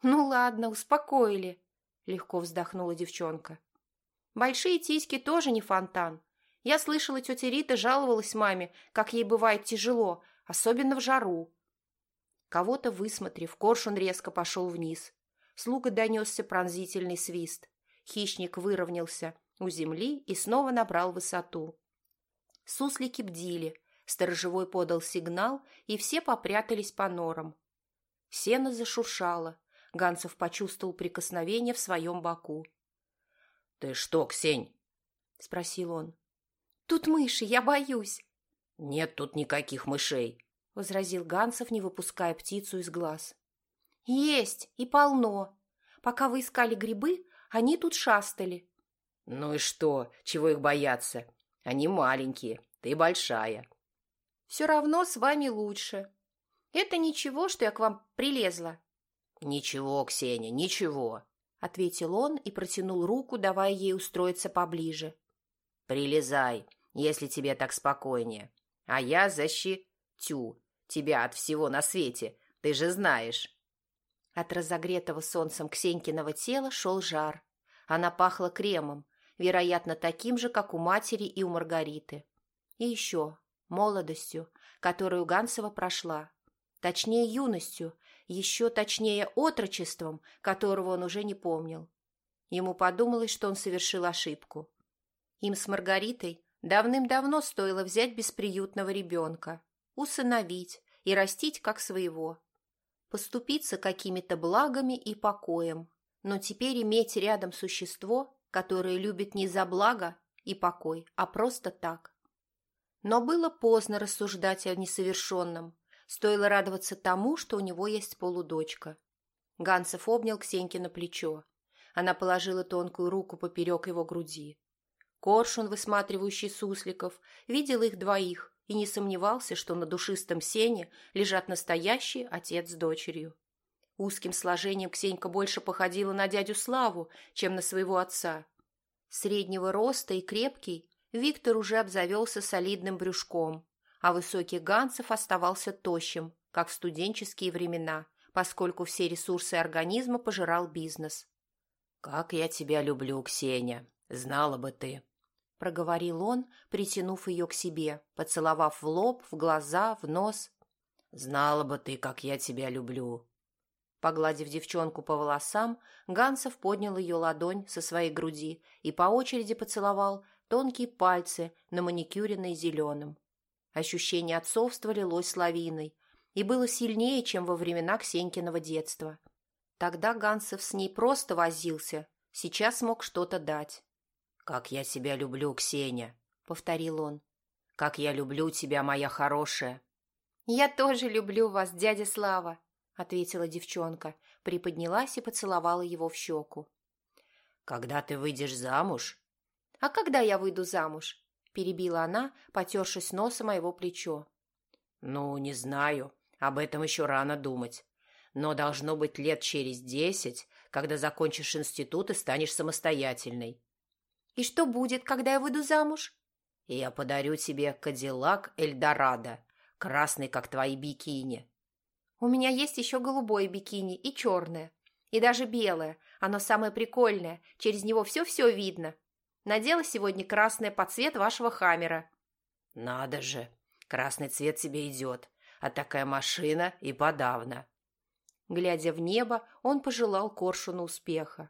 Ну ладно, успокоили, легко вздохнула девчонка. Большие тиськи тоже не фонтан. Я слышала, тетя Рита жаловалась маме, как ей бывает тяжело, особенно в жару. Кого-то высмотрев, коршун резко пошел вниз. Слуга донесся пронзительный свист. Хищник выровнялся у земли и снова набрал высоту. Суслики бдили, сторожевой подал сигнал, и все попрятались по норам. Сено зашуршало, Ганцев почувствовал прикосновение в своем боку. «Ты что, Ксень?» — спросил он. «Тут мыши, я боюсь». «Нет тут никаких мышей», — возразил Ганцев, не выпуская птицу из глаз. «Есть, и полно. Пока вы искали грибы, они тут шастали». «Ну и что? Чего их бояться? Они маленькие, ты большая». «Все равно с вами лучше. Это ничего, что я к вам прилезла». «Ничего, Ксения, ничего», — ответил он и протянул руку, давая ей устроиться поближе. «Прилезай, если тебе так спокойнее. А я защитю тебя от всего на свете, ты же знаешь». От разогретого солнцем Ксенькиного тела шел жар. Она пахла кремом, вероятно, таким же, как у матери и у Маргариты. И еще молодостью, которую Гансова прошла. Точнее, юностью, еще точнее отрочеством, которого он уже не помнил. Ему подумалось, что он совершил ошибку. Им с Маргаритой давным-давно стоило взять бесприютного ребенка, усыновить и растить как своего, поступиться какими-то благами и покоем, но теперь иметь рядом существо, которое любит не за благо и покой, а просто так. Но было поздно рассуждать о несовершенном, Стоило радоваться тому, что у него есть полудочка. Ганцев обнял Ксеньки на плечо. Она положила тонкую руку поперек его груди. Коршун, высматривающий сусликов, видел их двоих и не сомневался, что на душистом сене лежат настоящий отец с дочерью. Узким сложением Ксенька больше походила на дядю Славу, чем на своего отца. Среднего роста и крепкий, Виктор уже обзавелся солидным брюшком, а высокий Ганцев оставался тощим, как в студенческие времена, поскольку все ресурсы организма пожирал бизнес. «Как я тебя люблю, Ксения! Знала бы ты!» — проговорил он, притянув ее к себе, поцеловав в лоб, в глаза, в нос. «Знала бы ты, как я тебя люблю!» Погладив девчонку по волосам, Ганцев поднял ее ладонь со своей груди и по очереди поцеловал тонкие пальцы на маникюренной зеленым. Ощущение отцовства лилось лавиной и было сильнее, чем во времена Ксенькиного детства. Тогда Гансов с ней просто возился, сейчас мог что-то дать. «Как я тебя люблю, Ксения!» — повторил он. «Как я люблю тебя, моя хорошая!» «Я тоже люблю вас, дядя Слава!» — ответила девчонка, приподнялась и поцеловала его в щеку. «Когда ты выйдешь замуж?» «А когда я выйду замуж?» – перебила она, потершись носом моего плечо. «Ну, не знаю. Об этом еще рано думать. Но должно быть лет через десять, когда закончишь институт и станешь самостоятельной». «И что будет, когда я выйду замуж?» «Я подарю тебе Кадиллак Эльдорадо, красный, как твои бикини». «У меня есть еще голубое бикини и черное, и даже белое. Оно самое прикольное, через него все-все видно», Надела сегодня красное под цвет вашего хаммера». «Надо же! Красный цвет тебе идет, а такая машина и подавно». Глядя в небо, он пожелал Коршуну успеха.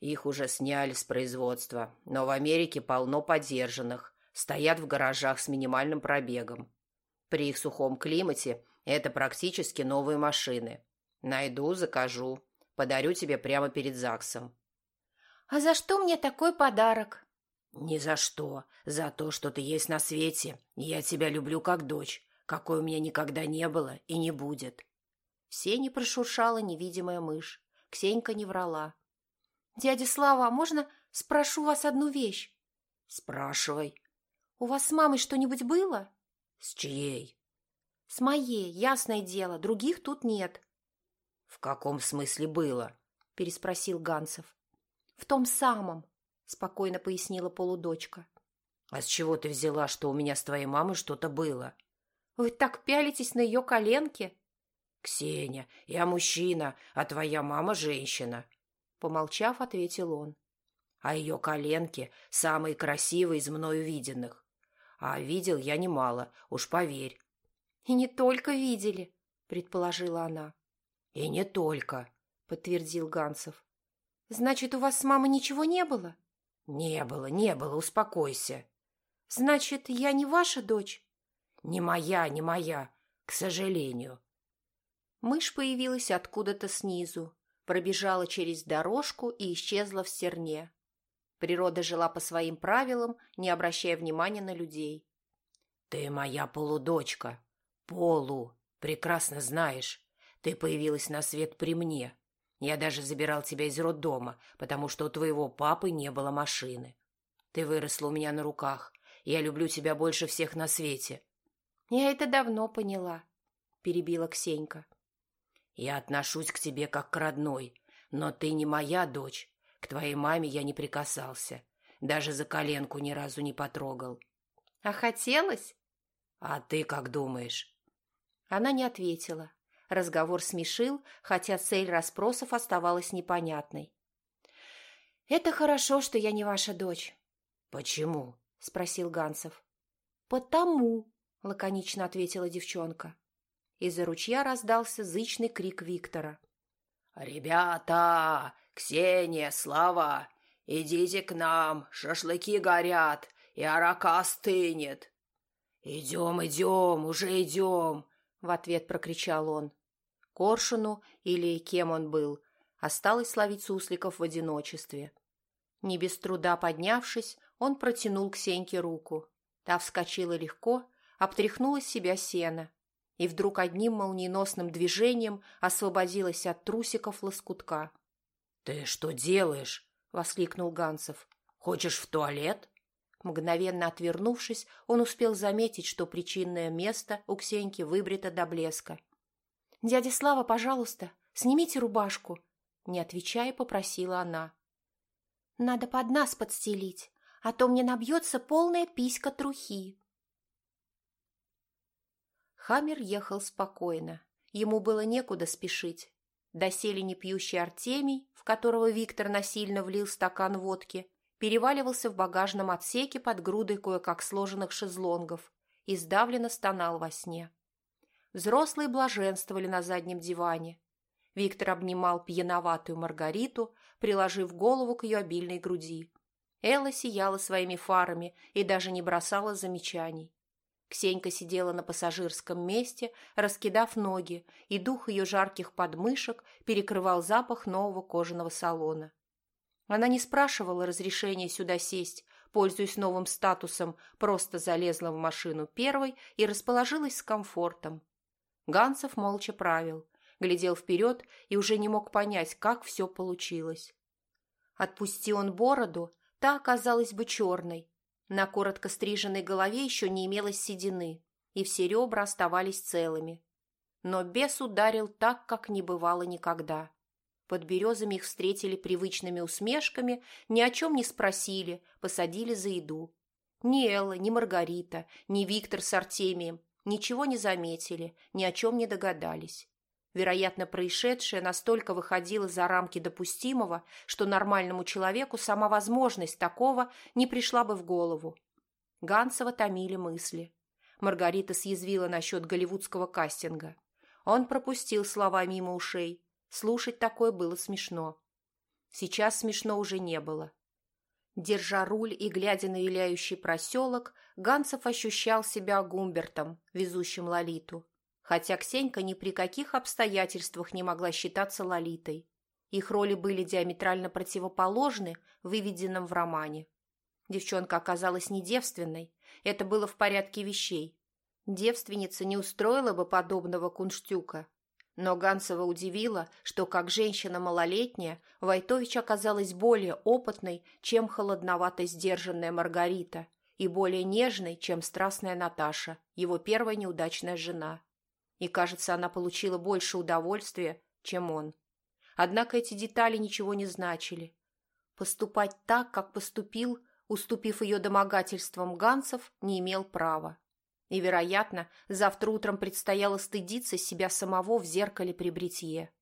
«Их уже сняли с производства, но в Америке полно подержанных, стоят в гаражах с минимальным пробегом. При их сухом климате это практически новые машины. Найду, закажу, подарю тебе прямо перед ЗАГСом. «А за что мне такой подарок?» «Ни за что. За то, что ты есть на свете. Я тебя люблю как дочь, какой у меня никогда не было и не будет». В сене прошуршала невидимая мышь. Ксенька не врала. «Дядя Слава, а можно спрошу вас одну вещь?» «Спрашивай». «У вас с мамой что-нибудь было?» «С чьей?» «С моей, ясное дело. Других тут нет». «В каком смысле было?» – переспросил Ганцев. «В том самом», — спокойно пояснила полудочка. «А с чего ты взяла, что у меня с твоей мамой что-то было?» «Вы так пялитесь на ее коленки?» «Ксения, я мужчина, а твоя мама женщина», — помолчав, ответил он. «А ее коленки самые красивые из мною виденных. А видел я немало, уж поверь». «И не только видели», — предположила она. «И не только», — подтвердил Ганцев. «Значит, у вас с мамой ничего не было?» «Не было, не было, успокойся». «Значит, я не ваша дочь?» «Не моя, не моя, к сожалению». Мышь появилась откуда-то снизу, пробежала через дорожку и исчезла в стерне. Природа жила по своим правилам, не обращая внимания на людей. «Ты моя полудочка. Полу. Прекрасно знаешь. Ты появилась на свет при мне. Я даже забирал тебя из роддома, потому что у твоего папы не было машины. Ты выросла у меня на руках. Я люблю тебя больше всех на свете». «Я это давно поняла», — перебила Ксенька. «Я отношусь к тебе как к родной, но ты не моя дочь. К твоей маме я не прикасался. Даже за коленку ни разу не потрогал». «А хотелось?» «А ты как думаешь?» Она не ответила. Разговор смешил, хотя цель расспросов оставалась непонятной. «Это хорошо, что я не ваша дочь». «Почему?» – спросил Ганцев. «Потому», – лаконично ответила девчонка. Из-за ручья раздался зычный крик Виктора. «Ребята! Ксения, Слава! Идите к нам! Шашлыки горят, и арака стынет!» «Идем, идем, уже идем!» — в ответ прокричал он. Коршуну, или кем он был, осталось ловить сусликов в одиночестве. Не без труда поднявшись, он протянул к Сеньке руку. Та вскочила легко, обтряхнула с себя сено и вдруг одним молниеносным движением освободилась от трусиков лоскутка. «Ты что делаешь?» — воскликнул Ганцев. «Хочешь в туалет?» Мгновенно отвернувшись, он успел заметить, что причинное место у Ксеньки выбрито до блеска. «Дядя Слава, пожалуйста, снимите рубашку!» Не отвечая, попросила она. «Надо под нас подстелить, а то мне набьется полная писька трухи». Хаммер ехал спокойно. Ему было некуда спешить. Доселе не пьющий Артемий, в которого Виктор насильно влил стакан водки, переваливался в багажном отсеке под грудой кое-как сложенных шезлонгов и сдавленно стонал во сне. Взрослые блаженствовали на заднем диване. Виктор обнимал пьяноватую Маргариту, приложив голову к ее обильной груди. Элла сияла своими фарами и даже не бросала замечаний. Ксенька сидела на пассажирском месте, раскидав ноги, и дух ее жарких подмышек перекрывал запах нового кожаного салона. Она не спрашивала разрешения сюда сесть, пользуясь новым статусом, просто залезла в машину первой и расположилась с комфортом. Ганцев молча правил, глядел вперед и уже не мог понять, как все получилось. Отпусти он бороду, та оказалась бы черной. На коротко стриженной голове еще не имелось седины, и все ребра оставались целыми. Но бес ударил так, как не бывало никогда. Под березами их встретили привычными усмешками, ни о чем не спросили, посадили за еду. Ни Элла, ни Маргарита, ни Виктор с Артемием ничего не заметили, ни о чем не догадались. Вероятно, происшедшее настолько выходило за рамки допустимого, что нормальному человеку сама возможность такого не пришла бы в голову. Ганцева томили мысли. Маргарита съязвила насчет голливудского кастинга. Он пропустил слова мимо ушей, Слушать такое было смешно. Сейчас смешно уже не было. Держа руль и глядя на виляющий проселок, Ганцев ощущал себя Гумбертом, везущим Лолиту. Хотя Ксенька ни при каких обстоятельствах не могла считаться Лолитой. Их роли были диаметрально противоположны выведенным в романе. Девчонка оказалась не девственной, это было в порядке вещей. Девственница не устроила бы подобного кунштюка, но Ганцева удивило, что как женщина малолетняя Войтович оказалась более опытной, чем холодновато сдержанная Маргарита, и более нежной, чем страстная Наташа, его первая неудачная жена. И, кажется, она получила больше удовольствия, чем он. Однако эти детали ничего не значили. Поступать так, как поступил, уступив ее домогательствам Ганцев, не имел права. И, вероятно, завтра утром предстояло стыдиться себя самого в зеркале при бритье.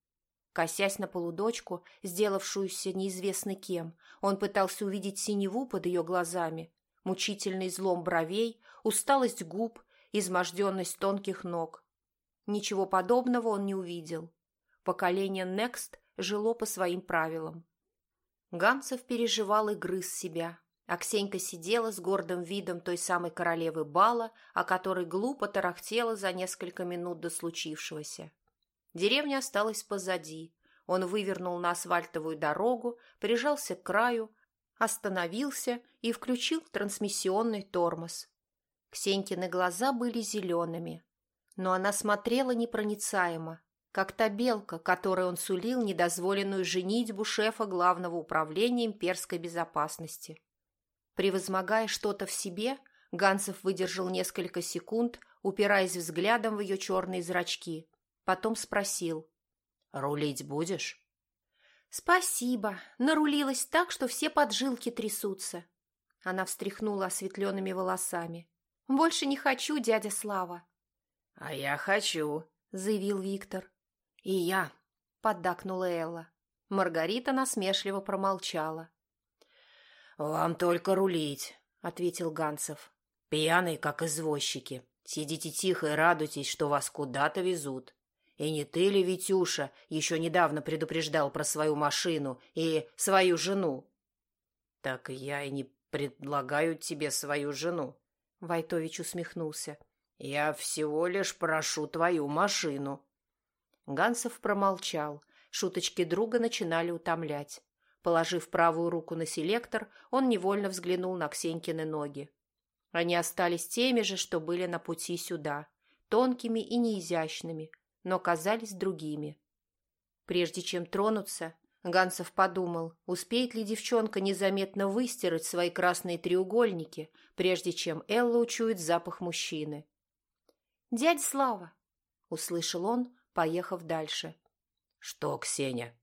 Косясь на полудочку, сделавшуюся неизвестно кем, он пытался увидеть синеву под ее глазами, мучительный злом бровей, усталость губ, изможденность тонких ног. Ничего подобного он не увидел. Поколение Next жило по своим правилам. Ганцев переживал и грыз себя, а Ксенька сидела с гордым видом той самой королевы бала, о которой глупо тарахтела за несколько минут до случившегося. Деревня осталась позади. Он вывернул на асфальтовую дорогу, прижался к краю, остановился и включил трансмиссионный тормоз. Ксенькины глаза были зелеными, но она смотрела непроницаемо, как та белка, которой он сулил недозволенную женитьбу шефа главного управления имперской безопасности. Превозмогая что-то в себе, Ганцев выдержал несколько секунд, упираясь взглядом в ее черные зрачки, Потом спросил. «Рулить будешь?» «Спасибо. Нарулилась так, что все поджилки трясутся». Она встряхнула осветленными волосами. «Больше не хочу, дядя Слава». «А я хочу», — заявил Виктор. «И я», — поддакнула Элла. Маргарита насмешливо промолчала. «Вам только рулить», — ответил Ганцев. «Пьяный, как извозчики. Сидите тихо и радуйтесь, что вас куда-то везут. И не ты ли, Витюша, еще недавно предупреждал про свою машину и свою жену? Так я и не предлагаю тебе свою жену. Войтович усмехнулся. Я всего лишь прошу твою машину. Гансов промолчал. Шуточки друга начинали утомлять. Положив правую руку на селектор, он невольно взглянул на Ксенькины ноги. Они остались теми же, что были на пути сюда, тонкими и неизящными, но казались другими. Прежде чем тронуться, Ганцев подумал, успеет ли девчонка незаметно выстирать свои красные треугольники, прежде чем Элла учует запах мужчины. «Дядя Слава!» — услышал он, поехав дальше. «Что, Ксения?»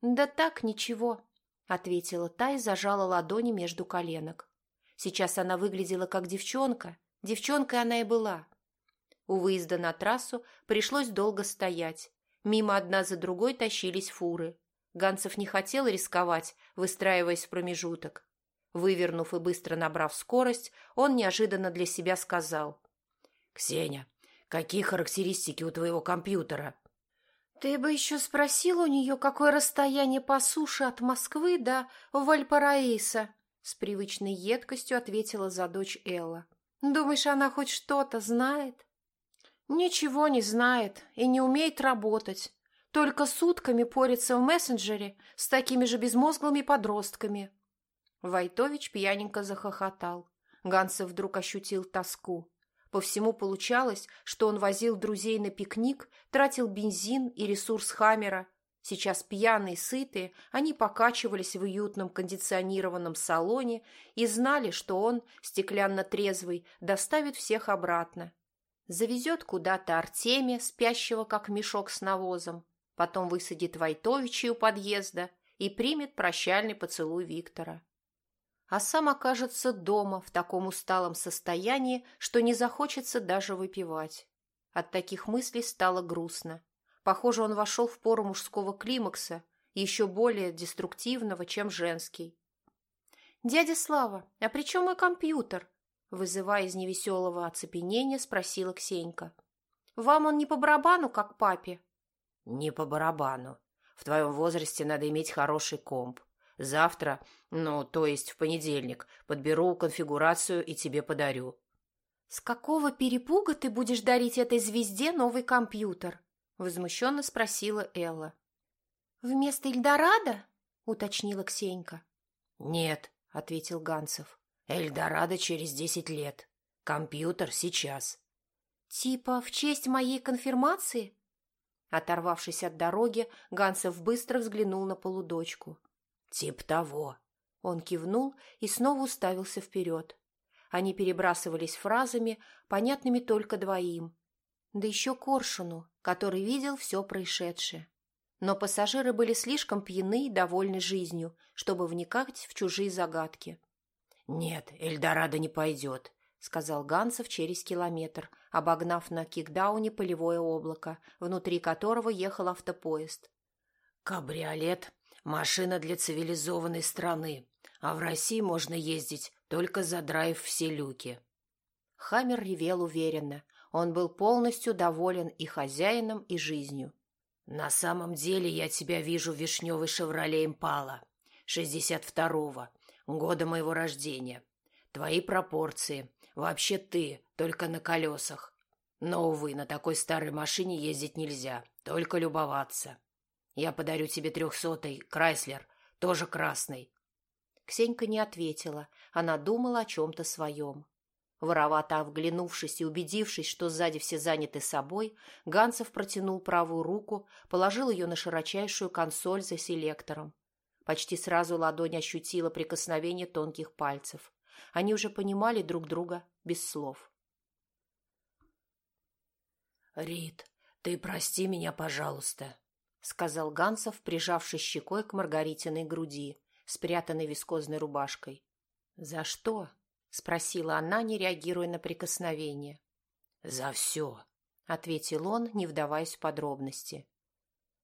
«Да так, ничего», — ответила та и зажала ладони между коленок. Сейчас она выглядела как девчонка, девчонкой она и была. У выезда на трассу пришлось долго стоять. Мимо одна за другой тащились фуры. Ганцев не хотел рисковать, выстраиваясь в промежуток. Вывернув и быстро набрав скорость, он неожиданно для себя сказал. «Ксения, какие характеристики у твоего компьютера?» «Ты бы еще спросил у нее, какое расстояние по суше от Москвы до Вальпараиса», с привычной едкостью ответила за дочь Элла. «Думаешь, она хоть что-то знает?» Ничего не знает и не умеет работать. Только сутками порится в мессенджере с такими же безмозглыми подростками. Войтович пьяненько захохотал. Ганцев вдруг ощутил тоску. По всему получалось, что он возил друзей на пикник, тратил бензин и ресурс Хаммера. Сейчас пьяные, сытые, они покачивались в уютном кондиционированном салоне и знали, что он, стеклянно трезвый, доставит всех обратно завезет куда-то Артемия, спящего как мешок с навозом, потом высадит Войтовича у подъезда и примет прощальный поцелуй Виктора. А сам окажется дома в таком усталом состоянии, что не захочется даже выпивать. От таких мыслей стало грустно. Похоже, он вошел в пору мужского климакса, еще более деструктивного, чем женский. «Дядя Слава, а при чем мой компьютер?» Вызывая из невеселого оцепенения, спросила Ксенька. «Вам он не по барабану, как папе?» «Не по барабану. В твоем возрасте надо иметь хороший комп. Завтра, ну, то есть в понедельник, подберу конфигурацию и тебе подарю». «С какого перепуга ты будешь дарить этой звезде новый компьютер?» Возмущенно спросила Элла. «Вместо Эльдорадо?» — уточнила Ксенька. «Нет», — ответил Ганцев. Эльдорадо через десять лет. Компьютер сейчас. Типа в честь моей конфирмации? Оторвавшись от дороги, Гансов быстро взглянул на полудочку. Тип того. Он кивнул и снова уставился вперед. Они перебрасывались фразами, понятными только двоим. Да еще Коршуну, который видел все происшедшее. Но пассажиры были слишком пьяны и довольны жизнью, чтобы вникать в чужие загадки. «Нет, Эльдорадо не пойдет. сказал Ганцев через километр, обогнав на кикдауне полевое облако, внутри которого ехал автопоезд. «Кабриолет – машина для цивилизованной страны, а в России можно ездить только за драйв все люки». Хаммер ревел уверенно. Он был полностью доволен и хозяином, и жизнью. «На самом деле я тебя вижу в вишневой «Шевроле Импала», 62-го, года моего рождения. Твои пропорции. Вообще ты, только на колесах. Но, увы, на такой старой машине ездить нельзя, только любоваться. Я подарю тебе трехсотый, Крайслер, тоже красный». Ксенька не ответила, она думала о чем-то своем. Воровато вглянувшись и убедившись, что сзади все заняты собой, Ганцев протянул правую руку, положил ее на широчайшую консоль за селектором. Почти сразу ладонь ощутила прикосновение тонких пальцев. Они уже понимали друг друга без слов. «Рит, ты прости меня, пожалуйста», — сказал Ганцев, прижавшись щекой к Маргаритиной груди, спрятанной вискозной рубашкой. «За что?» — спросила она, не реагируя на прикосновение. «За все», — ответил он, не вдаваясь в подробности.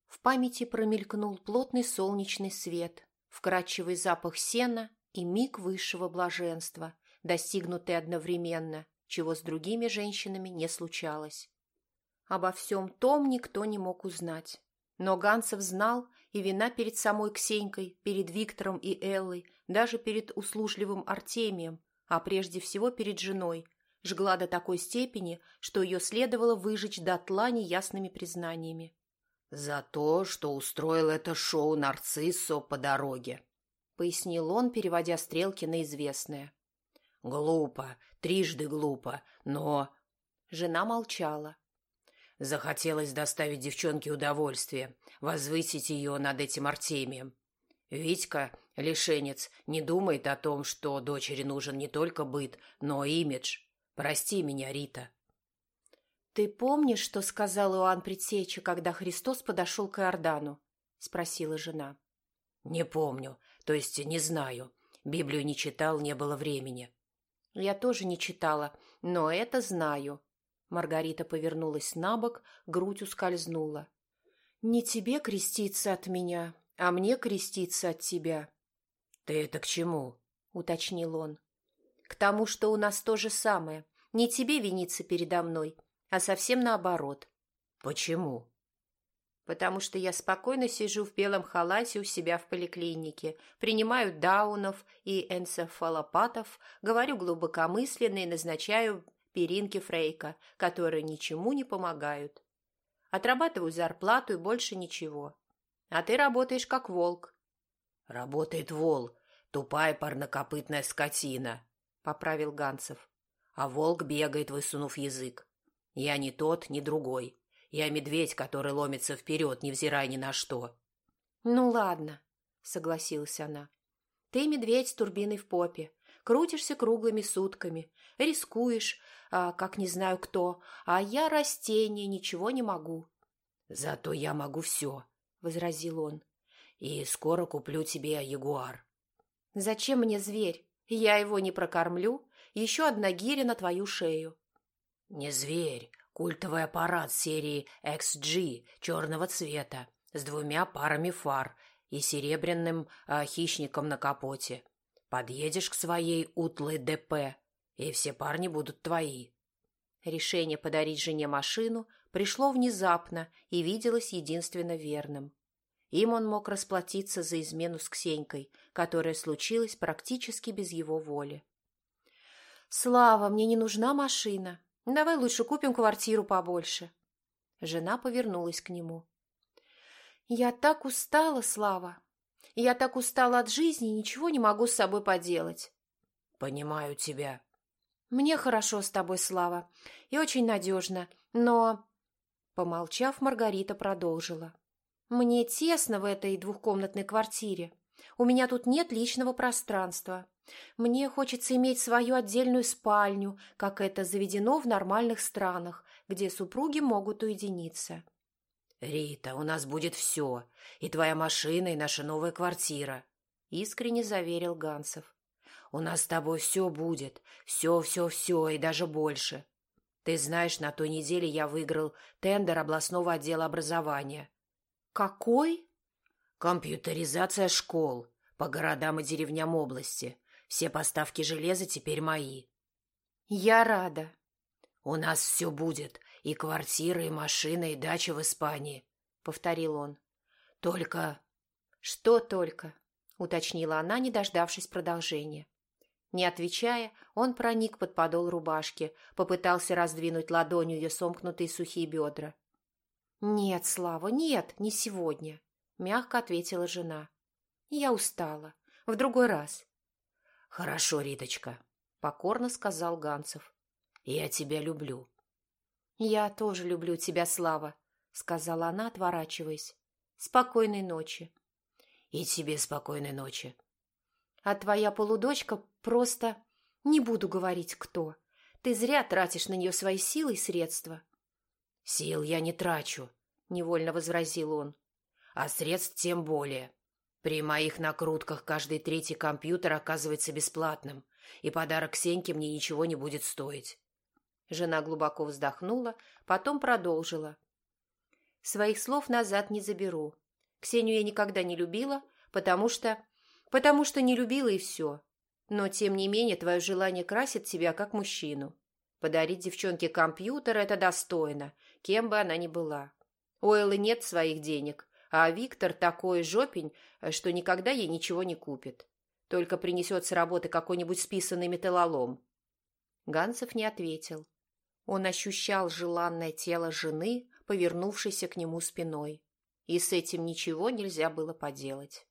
В памяти промелькнул плотный солнечный свет, вкрадчивый запах сена и миг высшего блаженства, достигнутый одновременно, чего с другими женщинами не случалось. Обо всем том никто не мог узнать. Но Ганцев знал, и вина перед самой Ксенькой, перед Виктором и Эллой, даже перед услужливым Артемием а прежде всего перед женой, жгла до такой степени, что ее следовало выжечь дотла неясными признаниями. «За то, что устроил это шоу «Нарциссо» по дороге», — пояснил он, переводя стрелки на известное. «Глупо, трижды глупо, но...» Жена молчала. Захотелось доставить девчонке удовольствие, возвысить ее над этим Артемием. Витька, лишенец, не думает о том, что дочери нужен не только быт, но и имидж. Прости меня, Рита. «Ты помнишь, что сказал Иоанн Предсеча, когда Христос подошел к Иордану?» – спросила жена. «Не помню, то есть не знаю. Библию не читал, не было времени». «Я тоже не читала, но это знаю». Маргарита повернулась на бок, грудь ускользнула. «Не тебе креститься от меня, а мне креститься от тебя». «Ты это к чему?» — уточнил он. «К тому, что у нас то же самое. Не тебе виниться передо мной, а совсем наоборот». «Почему?» «Потому что я спокойно сижу в белом халате у себя в поликлинике, принимаю даунов и энцефалопатов, говорю глубокомысленно и назначаю перинки Фрейка, которые ничему не помогают. Отрабатываю зарплату и больше ничего. А ты работаешь как волк. Работает вол, тупая парнокопытная скотина, поправил Ганцев. А волк бегает, высунув язык. Я не тот, ни другой. Я медведь, который ломится вперед, невзирая ни на что. Ну ладно, согласилась она. Ты медведь с турбиной в попе. Крутишься круглыми сутками, рискуешь, а, как не знаю кто, а я растение, ничего не могу. Зато я могу все, — возразил он. «И скоро куплю тебе ягуар». «Зачем мне зверь? Я его не прокормлю. Еще одна гиря на твою шею». «Не зверь, культовый аппарат серии XG черного цвета с двумя парами фар и серебряным э, хищником на капоте. Подъедешь к своей утлой ДП, и все парни будут твои». Решение подарить жене машину пришло внезапно и виделось единственно верным. Им он мог расплатиться за измену с Ксенькой, которая случилась практически без его воли. «Слава, мне не нужна машина. Давай лучше купим квартиру побольше». Жена повернулась к нему. «Я так устала, Слава. Я так устала от жизни и ничего не могу с собой поделать». «Понимаю тебя», «Мне хорошо с тобой, Слава, и очень надежно, но...» Помолчав, Маргарита продолжила. «Мне тесно в этой двухкомнатной квартире. У меня тут нет личного пространства. Мне хочется иметь свою отдельную спальню, как это заведено в нормальных странах, где супруги могут уединиться». «Рита, у нас будет все. И твоя машина, и наша новая квартира», — искренне заверил Гансов. У нас с тобой все будет. Все-все-все и даже больше. Ты знаешь, на той неделе я выиграл тендер областного отдела образования. Какой? Компьютеризация школ по городам и деревням области. Все поставки железа теперь мои. Я рада. У нас все будет. И квартира, и машина, и дача в Испании, повторил он. Только... Что только? Уточнила она, не дождавшись продолжения. Не отвечая, он проник под подол рубашки, попытался раздвинуть ладонью ее сомкнутые сухие бедра. «Нет, Слава, нет, не сегодня», — мягко ответила жена. «Я устала. В другой раз». «Хорошо, Риточка», — покорно сказал Ганцев. «Я тебя люблю». «Я тоже люблю тебя, Слава», — сказала она, отворачиваясь. «Спокойной ночи». «И тебе спокойной ночи». «А твоя полудочка просто... Не буду говорить, кто. Ты зря тратишь на нее свои силы и средства». «Сил я не трачу», — невольно возразил он. «А средств тем более. При моих накрутках каждый третий компьютер оказывается бесплатным, и подарок Сеньке мне ничего не будет стоить. Жена глубоко вздохнула, потом продолжила. Своих слов назад не заберу. Ксению я никогда не любила, потому что... Потому что не любила и все. Но, тем не менее, твое желание красит тебя как мужчину. Подарить девчонке компьютер – это достойно, кем бы она ни была. У Эллы нет своих денег, а Виктор такой жопень, что никогда ей ничего не купит. Только принесет с работы какой-нибудь списанный металлолом. Ганцев не ответил. Он ощущал желанное тело жены, повернувшейся к нему спиной. И с этим ничего нельзя было поделать.